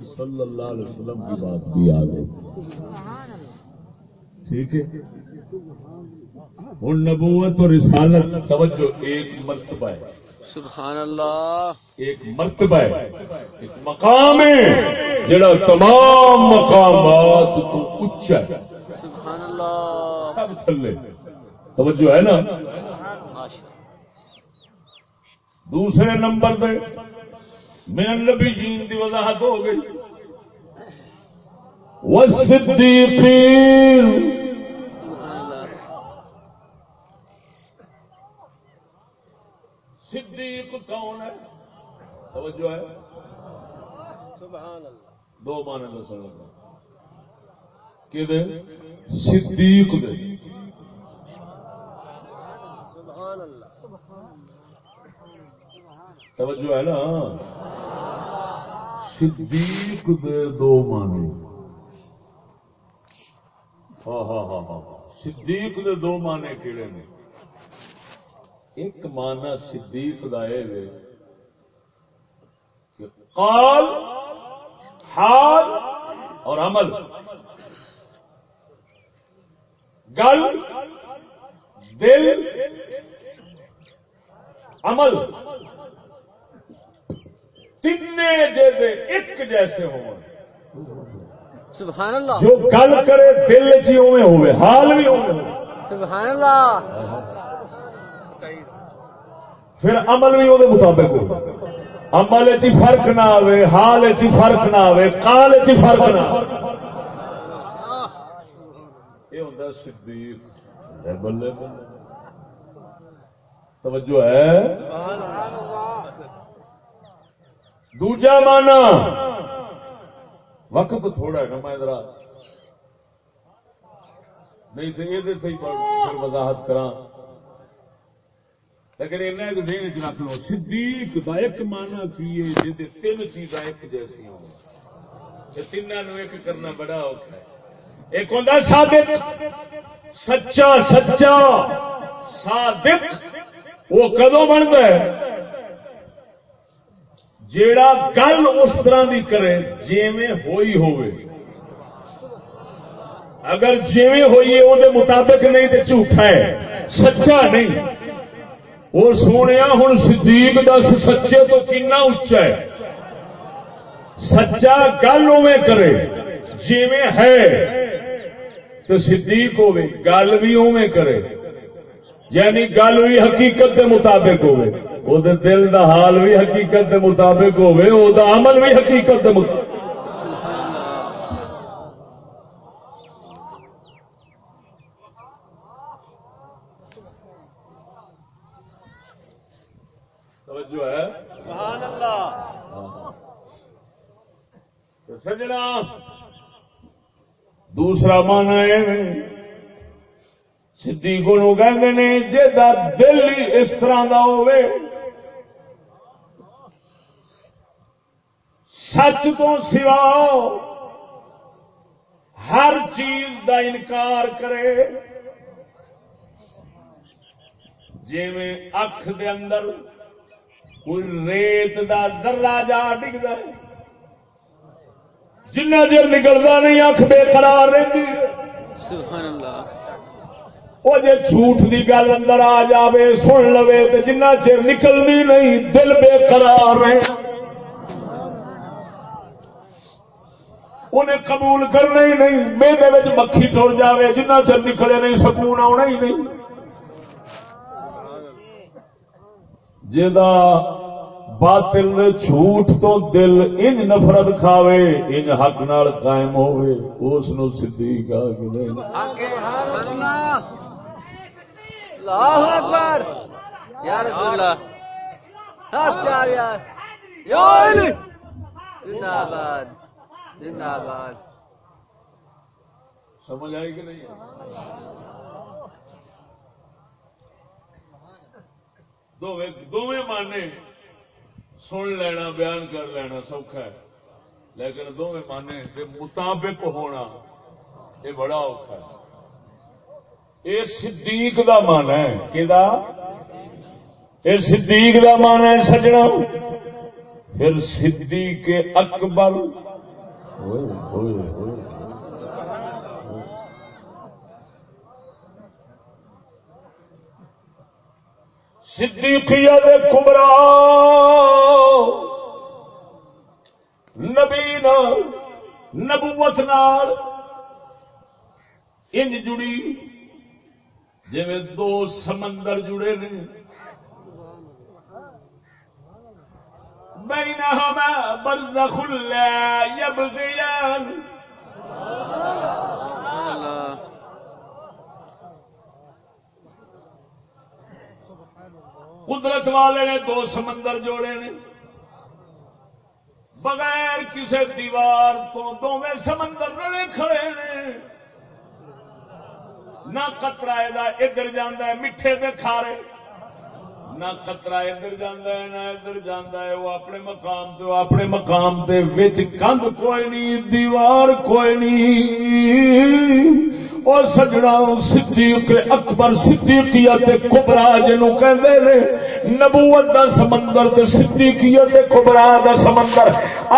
محمد صلی اللہ علیہ وسلم کی بات بھی آ گئی ٹھیک ہے؟ ہوں نبوت اور رسالت، توجہ، ایک مرتبہ ہے۔ سبحان اللہ ایک مرتبہ ہے۔ ایک مقام ہے۔ جڑا تمام مقامات تو اچا ہے۔ سبحان اللہ سب تھلے۔ توجہ ہے نا؟ دوسرے نمبر پہ میرے نبی جین کی وضاحت ہو گئی۔ والصدیقین سبحان صدیق کون ہے؟ توجہ ہے۔ سبحان اللہ دو مانے دس کہ صدیق دے۔ سبحان اللہ توجہ ہے نا؟ صدیق دے دو مانے ہاں،, ہاں ہاں ہاں ہاں صدیق دے دو مانے کیڑے نے؟ ایک مانا صدیق دا اے وے کہ قال، حال اور عمل۔ گل، دل، عمل۔ تین جیسے ایک جیسے ہوں سبحان اللہ۔ جو گل کرے دل چی اوے ہوئے حال بھی ہوئے سبحان اللہ۔ پھر عمل بھی وہ مطابق ہو عمل چی فرق نہ آئے حال چی فرق نہ آئے کال چی فرق نہ یہ ہوتا صدیق۔ بلے بلے توجہ ہے؟ دوجا مانا وقت تھوڑا ہے نا میں ذرا نہیں تو یہ پھر وضاحت کرا لیکن انہیں تو دین چ رکھ لو صدیق دا ایک مانا کی ہے جی تین چیزاں ایک جیسی ہوں تینوں ایک کرنا بڑا اوکھا ہے ایک ہوتا صادق سچا سچا صادق وہ کدو بنتا ہے جیڑا گل اس طرح دی کرے، جیویں ہوئی ہوئے اگر جیویں ہوئی ہے وہ مطابق نہیں تو جھوٹا ہے۔ سچا نہیں۔ وہ سونے ہوں صدیق دس سچے تو کنا اچا ہے۔ سچا گل اوے کرے، جیویں ہے۔ تو صدیق ہوے گل بھی اوے کرے۔ یعنی گل بھی حقیقت کے مطابق ہوے وہ دل دا حال بھی حقیقت کے مطابق ہوے وہ عمل بھی حقیقت کے مطابق توجہ ہے سبحان اللہ تو سجنا دوسرا ہے سدھی گلو کہ جا دل اس طرح کا ہوے سچ تو سوا ہر چیز دا انکار کرے۔ جی میں اکھ دے اندر کوئی ریت دا ذرہ جا ڈگتا ہے۔ جنہ چر نکلتا نہیں اکھ بے قرار رہتی سبحان اللہ وہ جے جھوٹ دی گل اندر آ جاوے سن لو تو جنہ چر نکلنی نہیں دل بے قرار رہے۔ انہیں قبول کرنا ہی نہیں۔ میرے مکھی ٹر جاوے، جنہ چر نکلے نہیں، سکون آنا ہی نہیں۔ جا باطل نے جھوٹ تو دل ان نفرت کھاوے، ان حق نال قائم ہوئے اس نو صدیق آ کے اللہ اکبر۔ یا رسول اللہ۔ ہاتھ یار یا علی۔ زندہ آباد۔ زندہ آباد۔ سمجھ آئی کہ نہیں دونوں مانے سن لینا، بیان کر لینا سوکھا ہے۔ لیکن دونوں مانے کے مطابق ہونا، یہ بڑا اوکھا ہے۔ یہ صدیق دا مان ہے۔ کہ یہ صدیق دا مان ہے سجنا۔ پھر صدیق اکبر ہوئے ہوئے ہوئے صدیقیت کبرا، نبی نال، نبوت نال انج جڑی جی دو سمندر جڑے نے بینہما برزخ لا یبغیان سبحان اللہ قدرت والے نے دو سمندر جوڑے نے. بغیر کسی دیوار تو دونوں سمندر رلے کھڑے نے. نہ کترا ادھر جانا میٹھے دے کھارے نہ خطرہ ادھر جانا ہے، نہ ادھر جانا ہے، وہ اپنے مقام تے اپنے مقام تے وچ کندھ کوئی نہیں، دیوار کوئی نہیں۔ اور سجنا صدیق اکبر صدیقیت کبرا جنو کہندے نے، نبوت دا سمندر تے صدیقیت کبرا دا سمندر۔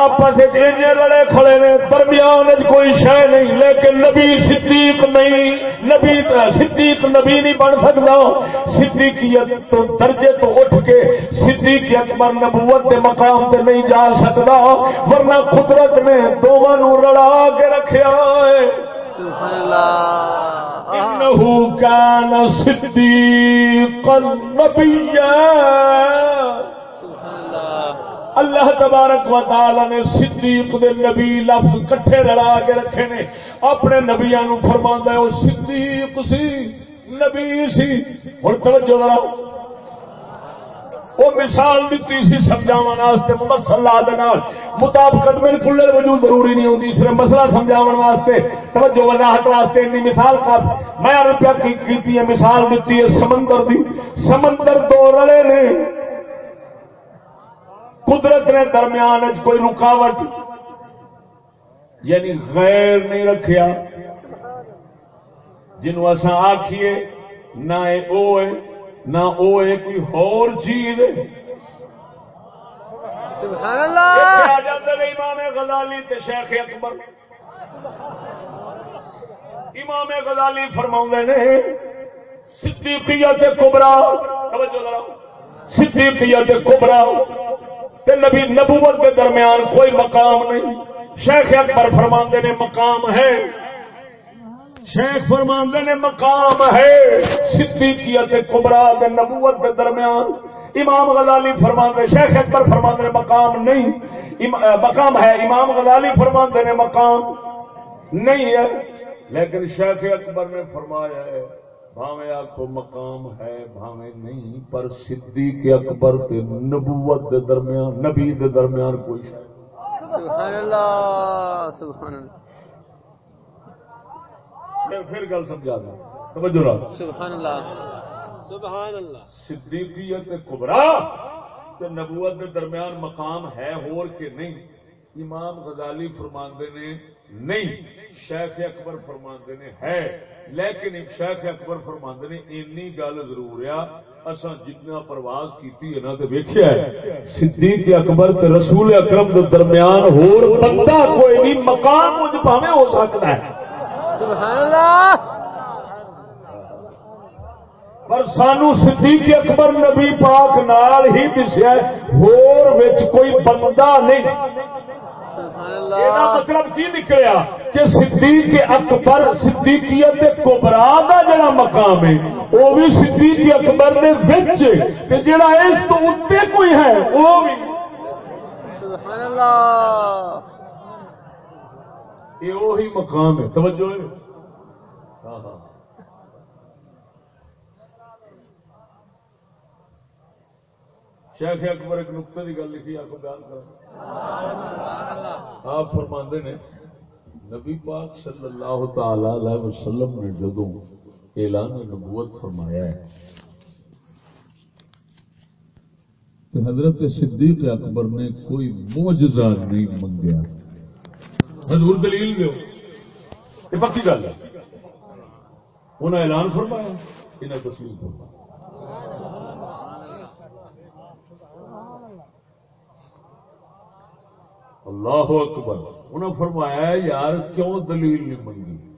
آپس وچ انجے لڑے کھڑے نے، درمیان وچ کوئی شے نہیں، لیکن نبی صدیق نہیں، نبی صدیق نبی نہیں بن سکدا صدیقیت تو درجے تو اٹھ کے صدیق اکبر نبوت دے مقام تے نہیں جا سکدا ورنہ قدرت نے دونوں نو رڑا کے رکھیا ہے۔ سبحان اللہ۔ كان صديقا نبيا. سبحان اللہ اللہ تبارک و تعالی نے صدیق دے نبی لفظ کٹھے لڑا کے رکھے نے۔ اپنے نبیاں نو فرماندا ہے او صدیق سی، نبی سی۔ ہن توجہ ذرا وہ مثال دیتی سی سمجھاون واسطے مسلا دے نال۔ مطابقت بالکل وجود ضروری نہیں ہوتی صرف مسئلہ سمجھاون واسطے، توجہ وضاحت واسطے انی مثال کا۔ میں روپیہ کی کیتی ہے، مثال دیتی ہے سمندر دی۔ سمندر دو رلے نے۔ قدرت نے درمیان کوئی رکاوٹ یعنی غیر نہیں رکھیا۔ جنوں اساں آکھیے، نہ اے او ہے نہ او ہے کوئی ہور چیز سبحان اللہ امام غزالی تے شیخ اکبر۔ امام غزالی فرما نے صدیقیت کبرا توجہ ذرا کبرا تے نبی نبوت کے درمیان کوئی مقام نہیں۔ شیخ اکبر فرماندے نے مقام ہے۔ شیخ فرماندے نے مقام ہے صدیقیت کبرا تے نبوت کے درمیان۔ امام غزالی فرماندے، شیخ اکبر فرماندے نے مقام نہیں۔ مقام ہے، امام غزالی فرماندے نے مقام نہیں ہے۔ لیکن شیخ اکبر نے فرمایا ہے بھاوے آخو مقام ہے بھاوے نہیں، پر صدیق اکبر تے نبوت دے درمیان، نبی دے درمیان کوئی شے سبحان اللہ سبحان اللہ۔ پھر پھر گل سمجھا دیں توجہ رہا سبحان اللہ۔ سبحان اللہ۔ صدیقیت کبرا تے نبوت دے درمیان مقام ہے ہور کے نہیں۔ امام غزالی فرماندے نے نہیں شیخ اکبر فرماندے نے ہے۔ لیکن شیخ اکبر فرماندے نے اینی گل ضرور آ اساں جتنا پرواز کیتی ہے نا تے ویکھیا ہے۔ صدیق اکبر تے رسول اکرم دے درمیان ہور بندہ کوئی نہیں مقام مجھ پاویں ہو سکتا ہے۔ سبحان اللہ۔ پر سانو صدیق اکبر نبی پاک نال ہی دسیا ہور وچ کوئی بندہ نہیں۔ مطلب کی نکلیا؟ کہ صدیق اکبر صدیقیت کبرا دا جڑا مقام ہے وہ بھی صدیق اکبر نے وچ تے جڑا اس تو اوتے کوئی ہے وہ بھی سبحان اللہ۔ یہ وہی مقام ہے۔ توجہ ہے۔ ہاں ہاں۔ شیخ اکبر ایک نقطے کی گل لکھی، آپ کو بیان کر آپ فرماندے نے، نبی پاک صلی اللہ تعالی علیہ وسلم نے جدو اعلان نبوت فرمایا ہے، تو حضرت صدیق اکبر نے کوئی موجزہ نہیں منگیا۔ حضور دلیل دو یہ پکی گل ہے۔ انہیں اعلان فرمایا انہیں تسلیم فرمایا۔ اللہ اکبر۔ انہیں فرمایا، یار، کیوں دلیل نہیں منگی؟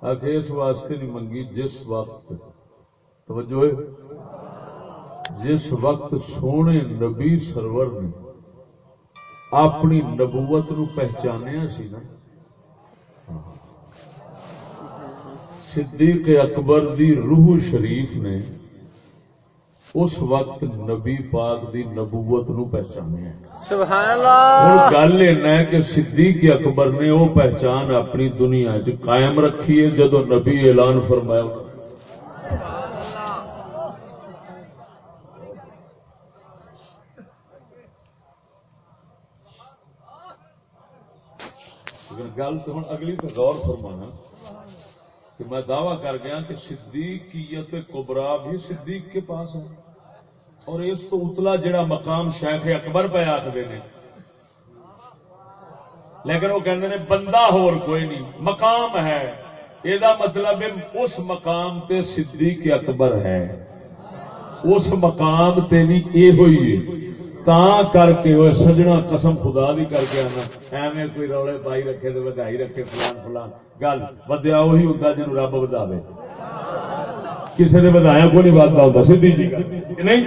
آخر اس واسطے نہیں منگی، جس وقت۔ توجہ ہے۔ جس وقت سونے نبی سرور نے اپنی نبوت نو پہچانیا سی نا۔ صدیق اکبر دی روح شریف نے اس وقت نبی پاک دی نبوت نو پہچانیا۔ گل یہ کہ صدیق اکبر نے وہ پہچان اپنی دنیا چ قائم رکھی ہے جدو نبی اعلان فرمایا۔ گل تو ہوں اگلی تو غور فرمانا کہ میں دعوی کر گیا کہ صدیقیت کبرا بھی صدیق کے پاس ہے اور اس تو اتلا جڑا مقام شیخ اکبر پہ آخر نے۔ لیکن وہ کہتے ہیں بندہ ہور کوئی نہیں، مقام ہے۔ یہ مطلب اس مقام تے صدیق اکبر ہے۔ اس مقام تے بھی یہ ہوئی ہے۔ تا کر کے وہ سجنا قسم خدا بھی کر کے آنا۔ ایویں کوئی رولے پائی رکھے تو ودائی رکھے فلان فلان۔ گل ودیا وہی ہوں جن رب وداوے۔ کسی نے ودایا کو نہیں ودا ہوتا سیدھی جی نہیں؟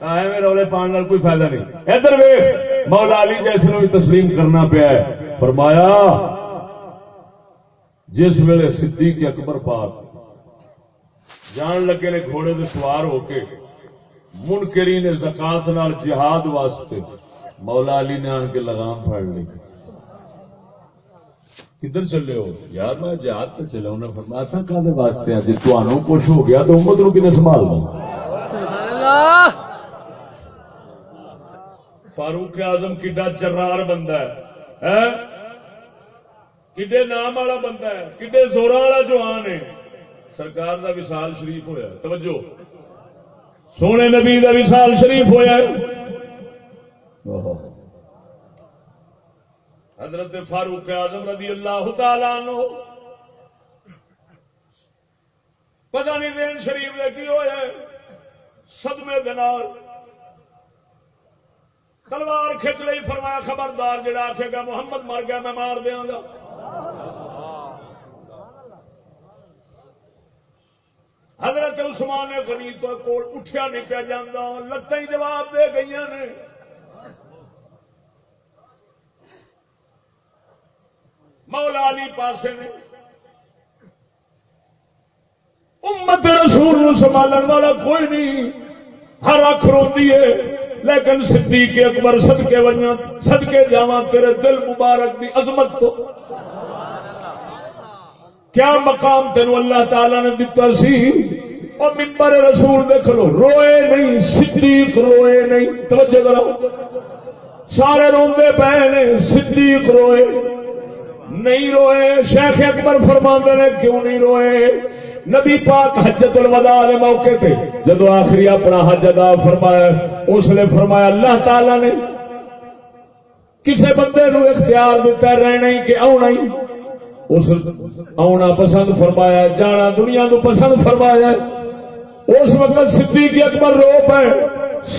ایویں رولے پان کوئی فائدہ نہیں۔ ادھر ویخ مولا علی جیسے بھی تسلیم کرنا پیا ہے۔ فرمایا، جس ویلے صدیق اکبر پاک جان لگے نے گھوڑے دے سوار ہو کے منکری نے زکات نال جہاد واسطے۔ مولا علی نے آن کے لگام پھاڑ لی کدھر چلے ہو؟ یار میں جہاد تے چلا انہیں فرمایا سا کا واسطے جی تمہوں کچھ ہو گیا تو امت نو کنے سنبھال لوں سبحان اللہ۔ فاروق اعظم کڈا چرار بندہ ہے ہیں؟ کڈے نام والا بندہ ہے کڈے زورا والا جوان ہے۔ سرکار دا وصال شریف ہویا توجہ۔ سونے نبی دا وصال شریف ہویا حضرت فاروق اعظم رضی اللہ تعالی عنہ۔ پتہ نہیں دین شریف دے کی ہویا صدمے دے نال۔ تلوار کھچ لئی فرمایا خبردار جڑا آخے گا محمد مر گیا میں مار دیا گا۔ حضرت عثمان غنی تو کول اٹھیا نہیں پیا جانا لتیں ہی جواب دے گئی نے۔ مولا علی پاسے نے امت رسول سنبھالن والا کوئی نہیں، ہر اکھ روتی ہے، لیکن صدیق اکبر صدقے وجہ، صدقے جاواں تیرے دل مبارک دی عظمت تو۔ کیا مقام تینوں اللہ تعالی نے دتا سی؟ اور ممبر رسول دیکھ لو روئے نہیں، صدیق روئے نہیں، توجہ کرو سارے روندے پے نے، صدیق روئے۔ نہیں روئے، شیخ اکبر فرما نے، کیوں نہیں روئے؟ نبی پاک حجت الوداع کے موقع پہ، جدو آخری اپنا حج ادا فرمایا، اس نے فرمایا اللہ تعالی نے، کسے بندے نو اختیار دیتا رہنا ہی کہ آنا ہی۔ اس آنا پسند فرمایا جانا دنیا نو پسند فرمایا اس وقت صدیق اکبر رو پے۔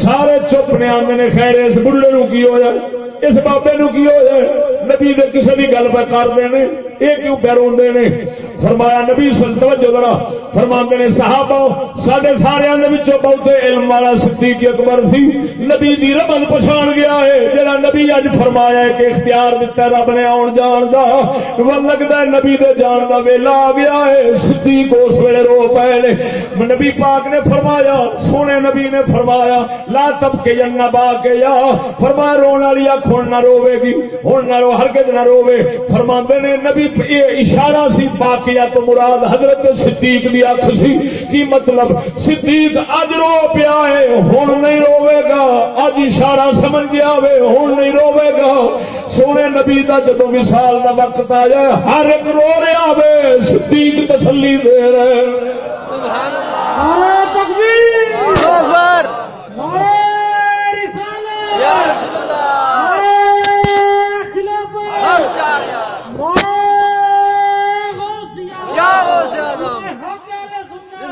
سارے چپ نے آدھے نے، خیر، اس بڑھے نو کی ہو جائے اس بابے نو کی ہو جائے نبی نے کسی بھی گل پہ کرتے ہیں یہ کیوں پہ روندے نے؟ فرمایا نبی توجہ ذرا فرماندے نے صحابہ سارے سارے بہت علم والا صدیق اکبر سی۔ نبی دی رمن پچھان گیا ہے، جڑا نبی اج فرمایا ہے کہ اختیار دیتا رب نے آن جان دا۔ وہ لگتا ہے نبی دے جان دا ویلا آ گیا ہے، صدیق اس ویلے رو پے نے۔ نبی پاک نے فرمایا، سونے نبی نے فرمایا، لا تب کے جنا با کے یا۔ فرمایا، رون والی اکھ ہوں نہ روے گی ہوں نہ رو، ہرگز نہ روے۔ فرماندے نے نبی یہ اشارہ سی باقیا تو مراد حضرت صدیق دی اکھ سی۔ کی مطلب؟ صدیق اج رو پیا ہے ہوں نہیں روے گا۔ اج اشارہ سمجھ گیا وے ہوں نہیں روے گا۔ سونے نبی دا جدو مثال دا وقت آ جائے ہر ایک رو رہا وے صدیق تسلی دے رہے سبحان اللہ نعرہ تکبیر! اللہ اکبر! نعرہ رسالت یا رسول اللہ نعرہ خلافت ہر چاہیا نعرہ غوثیہ یا غوث اعظم حق اہل سنت زندہ باد زندہ باد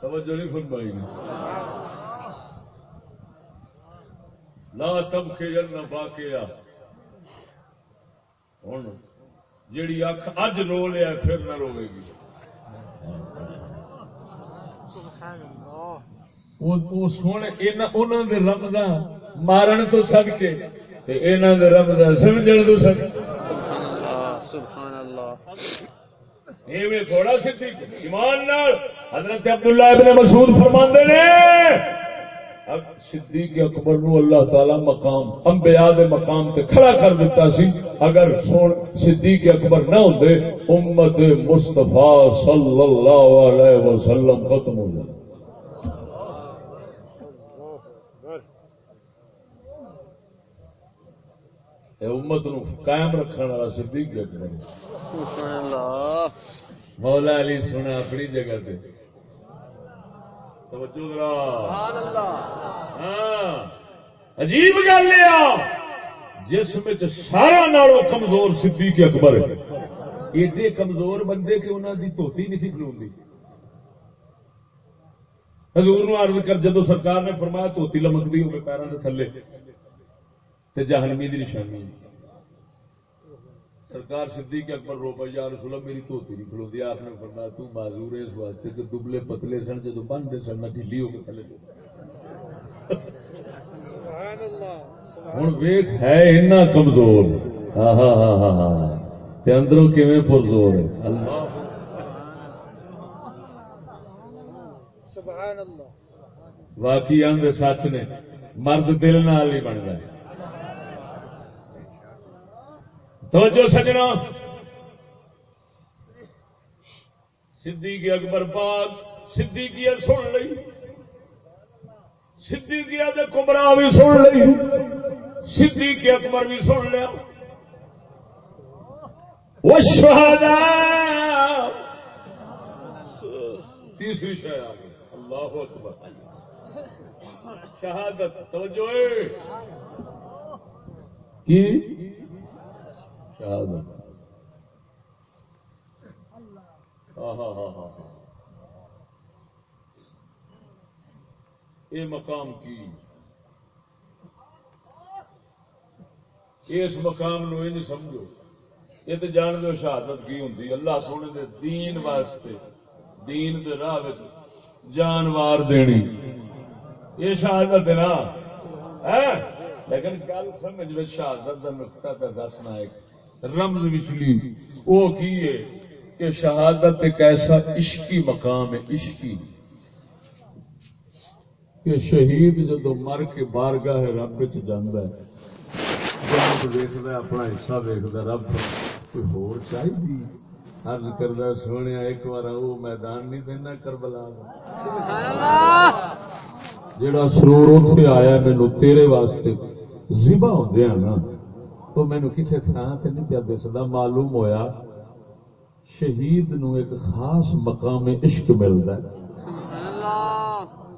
توجہ نہیں فرمائی نے. لا تب کے جن باقیا ہوں جیڑی اکھ اج رو لیا پھر نہ روے گی. وہ وہ سونے انہوں نے رمضا مارن تو سد کے انہوں نے رمضا سمجھن تو سد سبحان اللہ سبحان اللہ ایویں تھوڑا سی ایمان نال حضرت عبداللہ ابن مسعود فرماندے نے۔ صدیق اکبر نو اللہ تعالی مقام، انبیاء دے مقام تے کھڑا کر دیتا سی۔ اگر سون صدیق اکبر نہ ہوندے، امت مصطفیٰ صلی اللہ علیہ وسلم ختم ہو جائے اے امت نو قائم رکھنے والا صدیق اکبر۔ مولا علی سونا اپنی جگہ توجہ اللہ۔ ہاں۔ عجیب گل یہ جس میں سارا نالوں کمزور صدیق اکبر۔ ہے ایڈے کمزور بندے کہ انہوں دی دھوتی نہیں تھی کھلوندی حضور نو عرض کر جدو سرکار نے فرمایا دھوتی لمکدی ہوگی پیروں کے تھلے۔ تے جہنمی دی نشانی سرکار صدیق اکبر رو پہ یا رسول اللہ میری دھوتی نہیں کھلوندی آپ نے فرمایا تو معذور ہے اس واسطے کہ دبلے پتلے سن جدو بنتے سن نہ ڈھیلی ہو کے تھلے ہوں ویخ ہے اتنا کمزور۔ ہاں ہاں ہاں ہاں ہاں تے اندروں کیویں پرزور ہے؟ اللہ۔ سبحان اللہ واقعی آندے سچ نے مرد دل نال ہی بنتا ہے توجہ سجنا۔ صدیق اکبر پاک صدیقیہ سن لئی۔ صدیقیہ دے کمرا بھی سن لئی۔ صدیق اکبر بھی سن لیا۔ وہ شہدا تیسری شہ آ گئی۔ اللہ اکبر۔ شہادت، توجہ۔ کی؟ شہادت ہاں ہاں ہاں ہاں یہ مقام کی؟ اس مقام نو یہ نہیں سمجھو۔ یہ تو جان دو شہادت کی ہوں اللہ سونے دے دین واسطے، دین دے راہ وچ جان وار دینی۔ یہ شہادت ہے نا؟ ہاں؟ لیکن گل سمجھ میں شہادت کا نقطہ پہ دسنا ایک۔ رمز وچلی وہ کی ہے کہ شہادت ایک ایسا عشقی مقام ہے عشقی۔ کہ شہید جدو مر کے بارگاہ رب چ جانا ہے جب ویکد اپنا حصہ ویکد رب کوئی ہور چاہیے ارد کردہ سونے ایک بار وہ میدان نہیں دینا کربلا جڑا سرور اتے آیا مینو تیرے واسطے زبا ہوں نا۔ تو مینو کسی تھان سے نہیں پیا دستا معلوم ہویا شہید نو ایک خاص مقام عشق ملتا ہے۔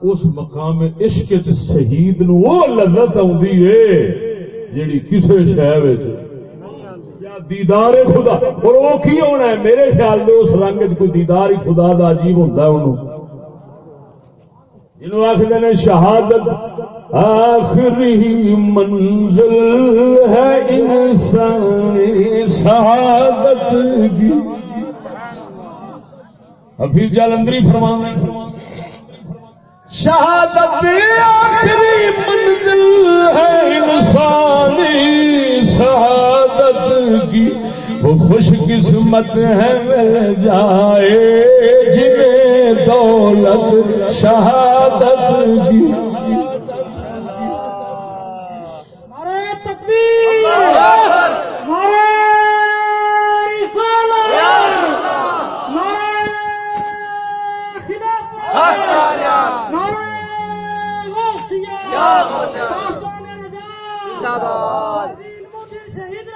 اس مقام عشق شہید نو وہ لذت آتی ہے جیڑی کسی شہر دیدار خدا اور وہ کی ہونا ہے؟ میرے خیال میں اس رنگ کوئی دیدار ہی خدا دا عجیب ہوتا ہے انہوں۔ جنہوں آخر نے شہادت آخری منزل ہے انسانی شہادت کی۔ حفیظ جالندری فرمانے شہادت آخری منزل ہے انسانی شہادت کی۔ وہ خوش قسمت ہے مل جائے جنہیں دولت شہادت کی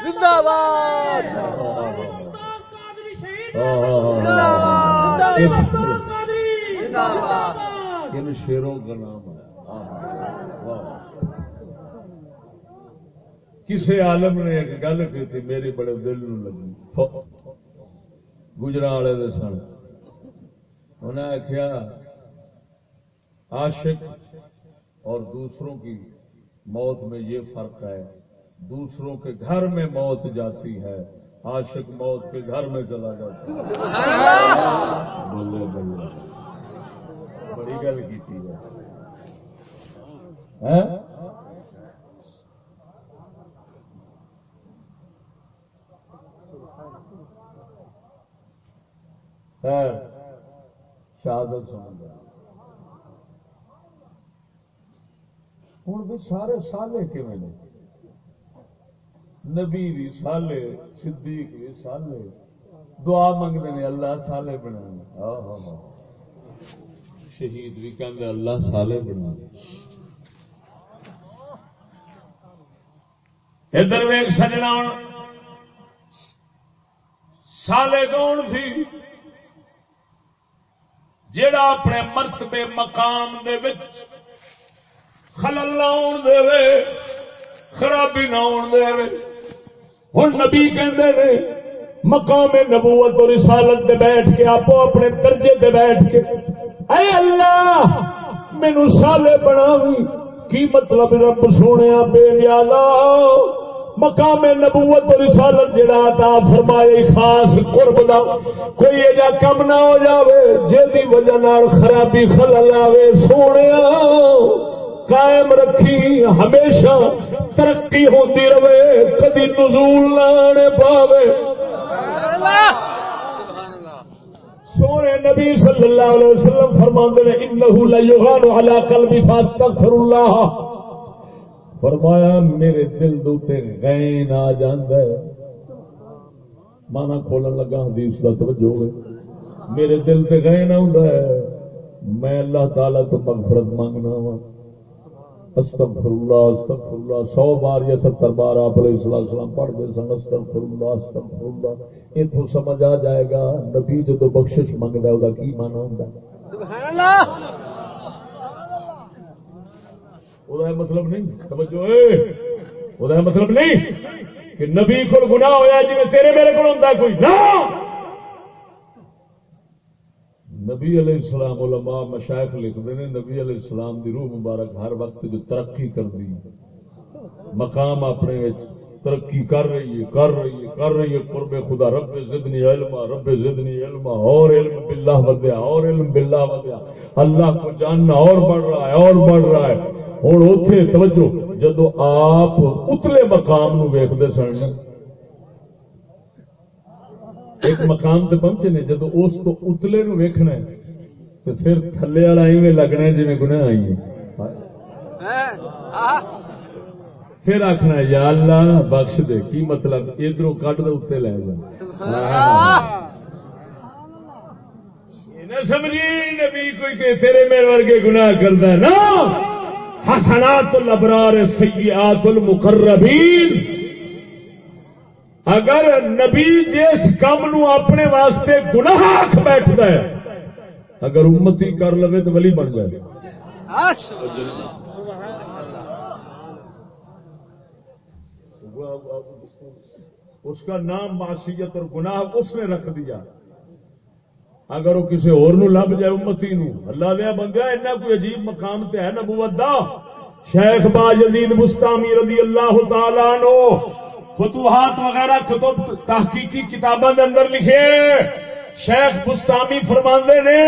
زندہ باد۔ زندہ باد۔ باد۔ ان شیروں کا نام ہے۔ کسی عالم نے ایک گل کی تھی میری بڑے دل نو لگی۔ گجرا والے دے سن۔ انہیں آخیا عاشق اور دوسروں کی موت میں یہ فرق ہے۔ دوسروں کے گھر میں موت جاتی ہے عاشق موت کے گھر میں چلا جاتا ہے۔ بلے بلے۔ بڑی گل کی خیر شہادت سمجھ ہوں بھی سارے سالے کیون نے؟ نبی بھی سالے صدیق بھی سالے۔ دعا منگتے ہیں اللہ سالے بنا شہید بھی کہتے اللہ سالے بنا ادھر ویگ سجنا سالے کون سی؟ جڑا اپنے مرتبے مقام دے وچ خلل نہ آن دے خرابی نہ آن دے ہوں نبی کہندے نے، مقام نبوت اور رسالت دے بیٹھ کے آپ اپنے درجے دے بیٹھ کے اے اللہ، مینو سالے بنا کی مطلب رب سونے بے نیالا؟ مقام نبوت اور رسالت جڑا عطا فرمائے خاص قرب دا، کوئی ایجا کم نہ ہو جاوے جی وجہ نال خرابی خلل آوے سونے قائم رکھی، ہمیشہ ترقی ہوتی رہے، کدی نزول نہ آنے پاوے۔ اللہ! سونے نبی صلی اللہ علیہ وسلم فرماندے نے انه لا یغان علی قلبی فاستغفر اللہ فرمایا، میرے دل دوتے غین آ جاندا ہے۔ مانا کھولن لگا، حدیث دا توجہ ہوئے۔ میرے دل تے غین آندا ہے۔ میں اللہ تعالی تو مغفرت مانگنا ہوں استغفر اللہ استغفر اللہ سو بار یا ستر بار آپ علیہ الصلوۃ والسلام پڑھ دے سن استغفر اللہ استغفر اللہ ایتھوں سمجھ آ جائے گا نبی جدو بخشش منگدا ہے کی معنی ہوندا ہے؟ مطلب نہیں؟ سمجھو وہ مطلب نہیں کہ نبی کو گنا ہوا جی تیرے میرے کو ہوتا کوئی؟ نہ! نبی علیہ السلام علماء مشائق لکھتے ہیں، نبی علیہ السلام دی روح مبارک ہر وقت جو ترقی کر دی مقام اپنے ترقی کر رہی ہے، کر رہی ہے، کر رہی ہے۔ قرب خدا، رب زدنی علما رب زدنی علما اور علم باللہ ودیا اور علم باللہ ودیا اللہ کو جاننا اور بڑھ رہا ہے، اور بڑھ رہا ہے۔ ہوں اتے توجہ، جدو آپ اتلے مقام نو ویختے سن ایک مقام تے پہنچے نے، جدو اس تو اتلے نو ویکھنا ہے تو پھر تھلے والا ایویں لگنا ہے جی گناہ آئی ہے۔ پھر آخنا یا اللہ، بخش دے، کی مطلب؟ ادھر کٹ دے اتنے لے جا۔ سمجھی نبی کوئی کہ تیرے میرے ورگے گناہ کرتا ہے نا حسنات الابرار سیئات المقربین۔ اگر نبی جس کام نو اپنے واسطے گناہ آخ بیٹھتا ہے، اگر امتی کر لو تو ولی بن جائے۔ اس کا نام معصیت اور گناہ اس نے رکھ دیا۔ اگر وہ کسی اور نو لب جائے امتی نو، اللہ دیا بندہ ایسا کوئی عجیب مقام تے ہے نبوت دا۔ شیخ با یزید مستامی رضی اللہ تعالی نو فتوحات وغیرہ کتب تحقیقی کتابوں کے اندر لکھے شیخ مستامی فرماندے نے،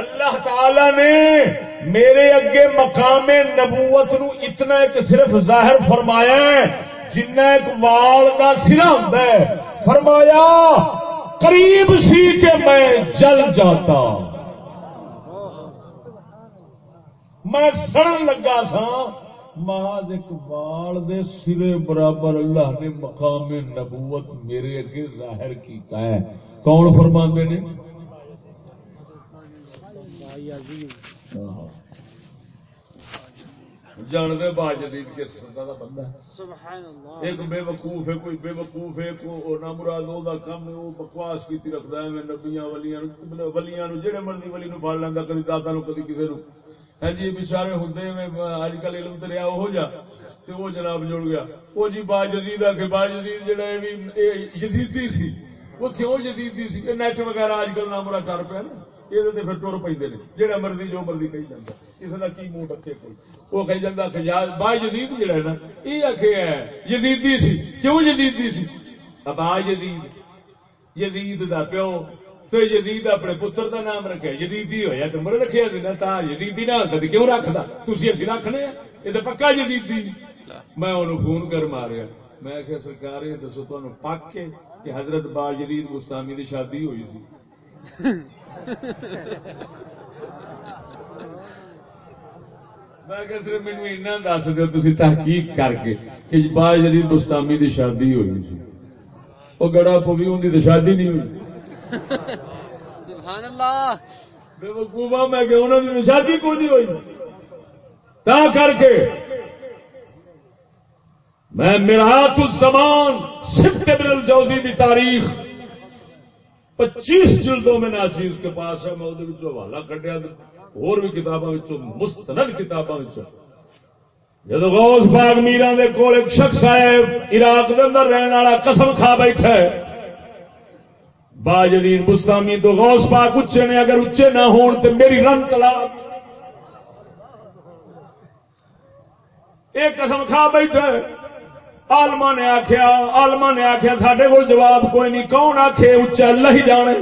اللہ تعالی نے میرے اگے مقام نبوت نو اتنا ایک صرف ظاہر فرمایا ہے، جنہ ایک وال کا سرا ہوں فرمایا، قریب سی کہ میں جل جاتا۔ میں سڑن لگا سا محض ایک بال دے سرے برابر اللہ نے مقام نبوت میرے اگے ظاہر کیتا ہے۔ کون فرما نے؟ جانتے با جدید کے سردا کا بندہ ہے۔ ایک بے وقوف ہے کوئی بے وقوف ہے نہ مراد وہ کم وہ بکواس کی رکھتا ہے میں نبیاں ولیاں ولیاں جہے مرضی ولی نو پڑ لینا کدی دادا نو کدی کسی نو۔ ہے جی بچارے ہوں اج کل علم تو رہا وہ جا۔ تو وہ جناب جڑ گیا۔ وہ جی با جدید آ کے با جدید جہاں یزیدی سی۔ وہ کیوں جدیدی سی؟ نیٹ وغیرہ اج کل نام کر پیا نا۔ یہ پھر ٹر پہ جہاں مرضی، جو مرضی کہی جاتا کسی کا کی منہ رکھے کوئی۔ وہ کہی جاتا با یزید جہا ہے نا، یہ آخے ہے، یزیدی سی۔ کیوں یزیدی سی؟ با یزید یزید دا پیو۔ تو یزید اپنے پتر دا نام رکھے یزیدی ہویا تو مڑ رکھے نا تا یزیدی نہ ہوتا تو کیوں رکھتا تھی اسی رکھنے یہ تو پکا یزیدی۔ میں انہوں فون کر ماریا۔ میں کہ سرکار یہ دسو تمہیں پک کے کہ حضرت با جدید گستامی کی شادی ہوئی سی۔ میں کہ صرف مینو اینا دس دو تھی تحقیق کر کے کہ با جدید گستامی کی شادی ہوئی سی۔ وہ گڑا پوی ان کی شادی نہیں ہوئی۔ سبحان اللہ۔ بے وقوفا میں کہ انہوں نے شادی کو نہیں ہوئی۔ تا کر کے میں میرات الزمان صفت ابن الجوزی کی تاریخ پچیس جلدوں میں ناچیز کے پاس ہے، میں وہ حوالہ کٹیا اور بھی کتابوں مستند کتابوں جب غوث باغ میرا دے کول ایک شخص آئے عراق کے اندر رہنے والا قسم کھا بیٹھا ہے۔ با جدید گستامی تو غوث پاک اچے نے، اگر اچے نہ ہون تو میری رن تلا ایک قسم کھا بیٹھا ہے۔ آلما نے آخیا آلما نے آخیا سڈے کو جواب کوئی نہیں۔ کون آخے اچا اللہ ہی جانے؟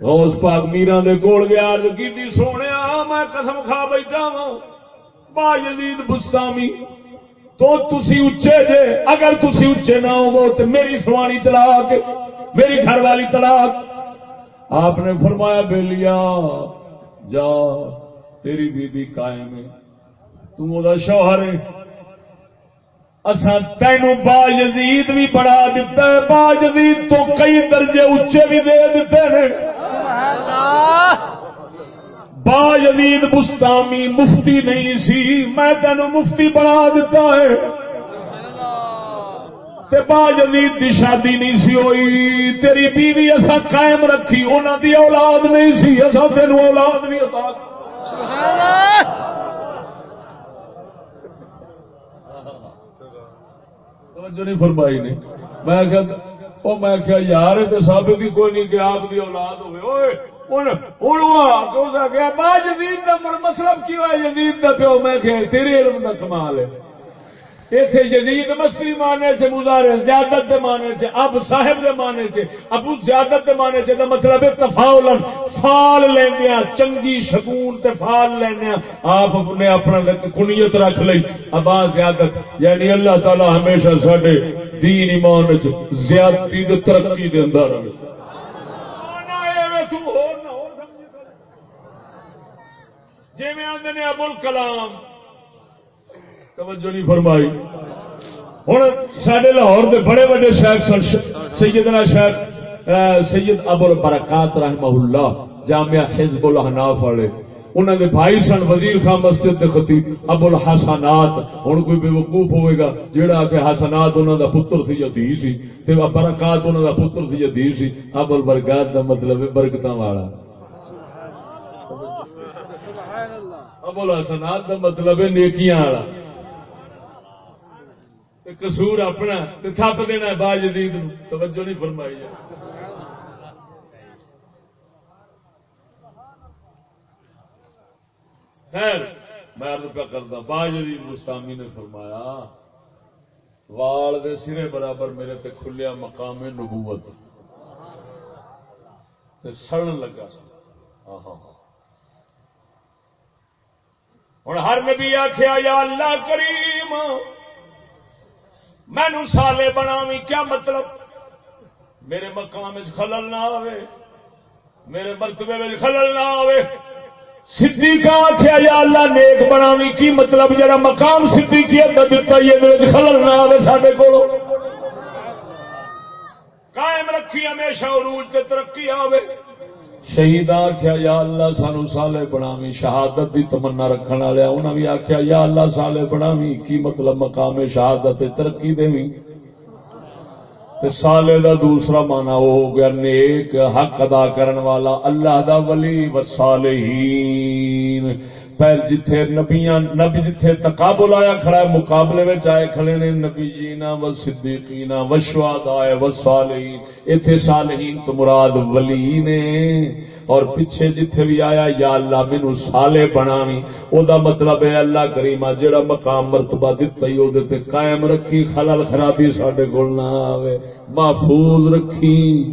غوث پاک میرا دے کول گیا کی سونے میں قسم کھا بیٹھا وا با یزید بستامی تو تسی اچے جے، اگر تسی اچے نہ ہو تو میری سوانی طلاق، میری گھر والی طلاق۔ آپ نے فرمایا بے لیا جا، تیری بیوی قائم ہے۔ تم وہ شوہر ہے۔ اساں تینوں با یزید بھی بڑھا دیتا ہے۔ با یزید تو کئی درجے اچے بھی دے دیتے ہیں۔ با یزید بستامی مفتی نہیں سی، میں تینوں مفتی بنا دیتا ہے۔ تے با یزید دی شادی نہیں سی ہوئی، تیری بیوی اصا قائم رکھی انہوں دی اولاد نہیں سی اصا تینوں اولاد نہیں عطا توجہ نہیں فرمائی نے۔ میں وہ میں کیا یار یہ تو ثابت ہی کوئی نہیں کہ آپ کی اولاد ہوئے۔ اوئے! ہوں با جدید کا مڑ مطلب کی ہوا جدید کا پیو میں کہ تیرے علم کا کمال ہے اتنے جدید مستی مانے سے مزارے زیادت دے مانے سے اب صاحب دے مانے سے ابو زیادت دے مانے سے دا مطلب ہے تفاول فال لیندیا چنگی شگون تے فال لیندیا آپ نے اپنا کنیت رکھ لئی ابا زیادت یعنی اللہ تعالی ہمیشہ ساڈے دین ایمان وچ زیادتی تے ترقی دے اندر رہے جی میں آدھے نے ابول کلام توجہ نہیں فرمائی۔ ہوں سڈے لاہور کے بڑے بڑے شیخ سن سیدنا شیخ سید ابو برکات رحمہ اللہ، جامعہ حزب الحناف والے۔ انہوں نے بھائی سن وزیر خان مسجد کے خطیب ابو الحسنات۔ ہوں کوئی بے وقوف ہوئے گا جہاں کہ حسنات انہوں دا پتر سی یا دھی سی، تے برکات انہوں دا پتر سی یا دھی سی، ابو البرکات دا مطلب ہے برکتاں والا۔ ابو الحسنات دا مطلب ہے نیکیاں والا۔ قصور اپنا، تے تھپ دینا با جدید توجہ نہیں فرمائی جائے خیر، میں پہ کرتا با جدید مستامی نے فرمایا، وال دے سرے برابر میرے تے کھلیا مقام نبوت۔ تے سڑن لگا۔ ہوں ہر نبی آخیا یا اللہ کریم مینو سالے بناوی، کیا مطلب؟ میرے مقام خلل نہ آئے میرے مرتبے میں خلل نہ آئے صدیقہ آخیا یا اللہ نیک بناوی، کی مطلب؟ جڑا مقام صدیقی اندر دتا، یہ خلل نہ آئے سارے کو قائم رکھی، ہمیشہ عروج تے ترقی آوے۔ شہید آخیا یا اللہ سانو سالے بناوی شہادت دی تمنا رکھنے والے انہوں بھی آخیا یا اللہ سالے بناوی کی مطلب مقام شہادت ترقی دیں تے سالے دا دوسرا مانا وہ ہو گیا نیک، حق ادا کرن والا، اللہ دا ولی و صالحین۔ پہل جتھے نبیاں نبی جتھے تقابل آیا کھڑا ہے، مقابلے میں آئے کھڑے نے نبی جینا و صدیقینا و شہداء و صالحین۔ ایتھے صالحین تو مراد ولی نے۔ اور پیچھے جتھے بھی آیا، یا اللہ مینو سالے بناوی او دا مطلب ہے اللہ کریمہ جڑا مقام مرتبہ دتا ہی او دے تے قائم رکھی، خلل خرابی ساڈے کول نہ آوے، محفوظ رکھی۔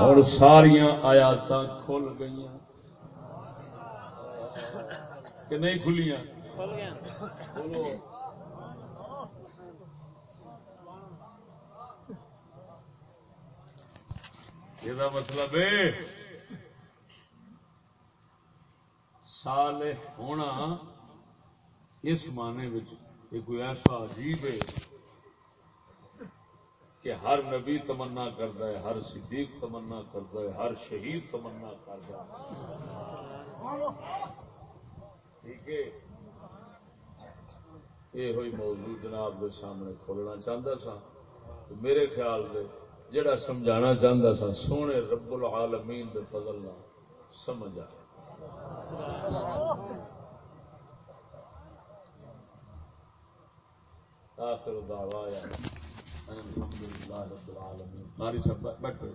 اور ساریاں آیاتاں کھل گئیاں۔ کہ نہیں کھلیاں۔ یہ مطلب ہے۔ ہونا اس معنی یہ کوئی ایسا عجیب ہے کہ ہر نبی تمنا کرتا ہے، ہر صدیق تمنا کرتا ہے، ہر شہید تمنا کرتا ہے۔ ٹھیک ہے۔ یہ ہوئی موضوع جناب کے سامنے کھولنا چاہتا سا میرے خیال سے جڑا سمجھانا چاہتا سا سونے رب العالمین دے فضل نہ سمجھ آ آخر دعوایا الحمد للہ رب العالمین۔ ہماری سب بیٹھے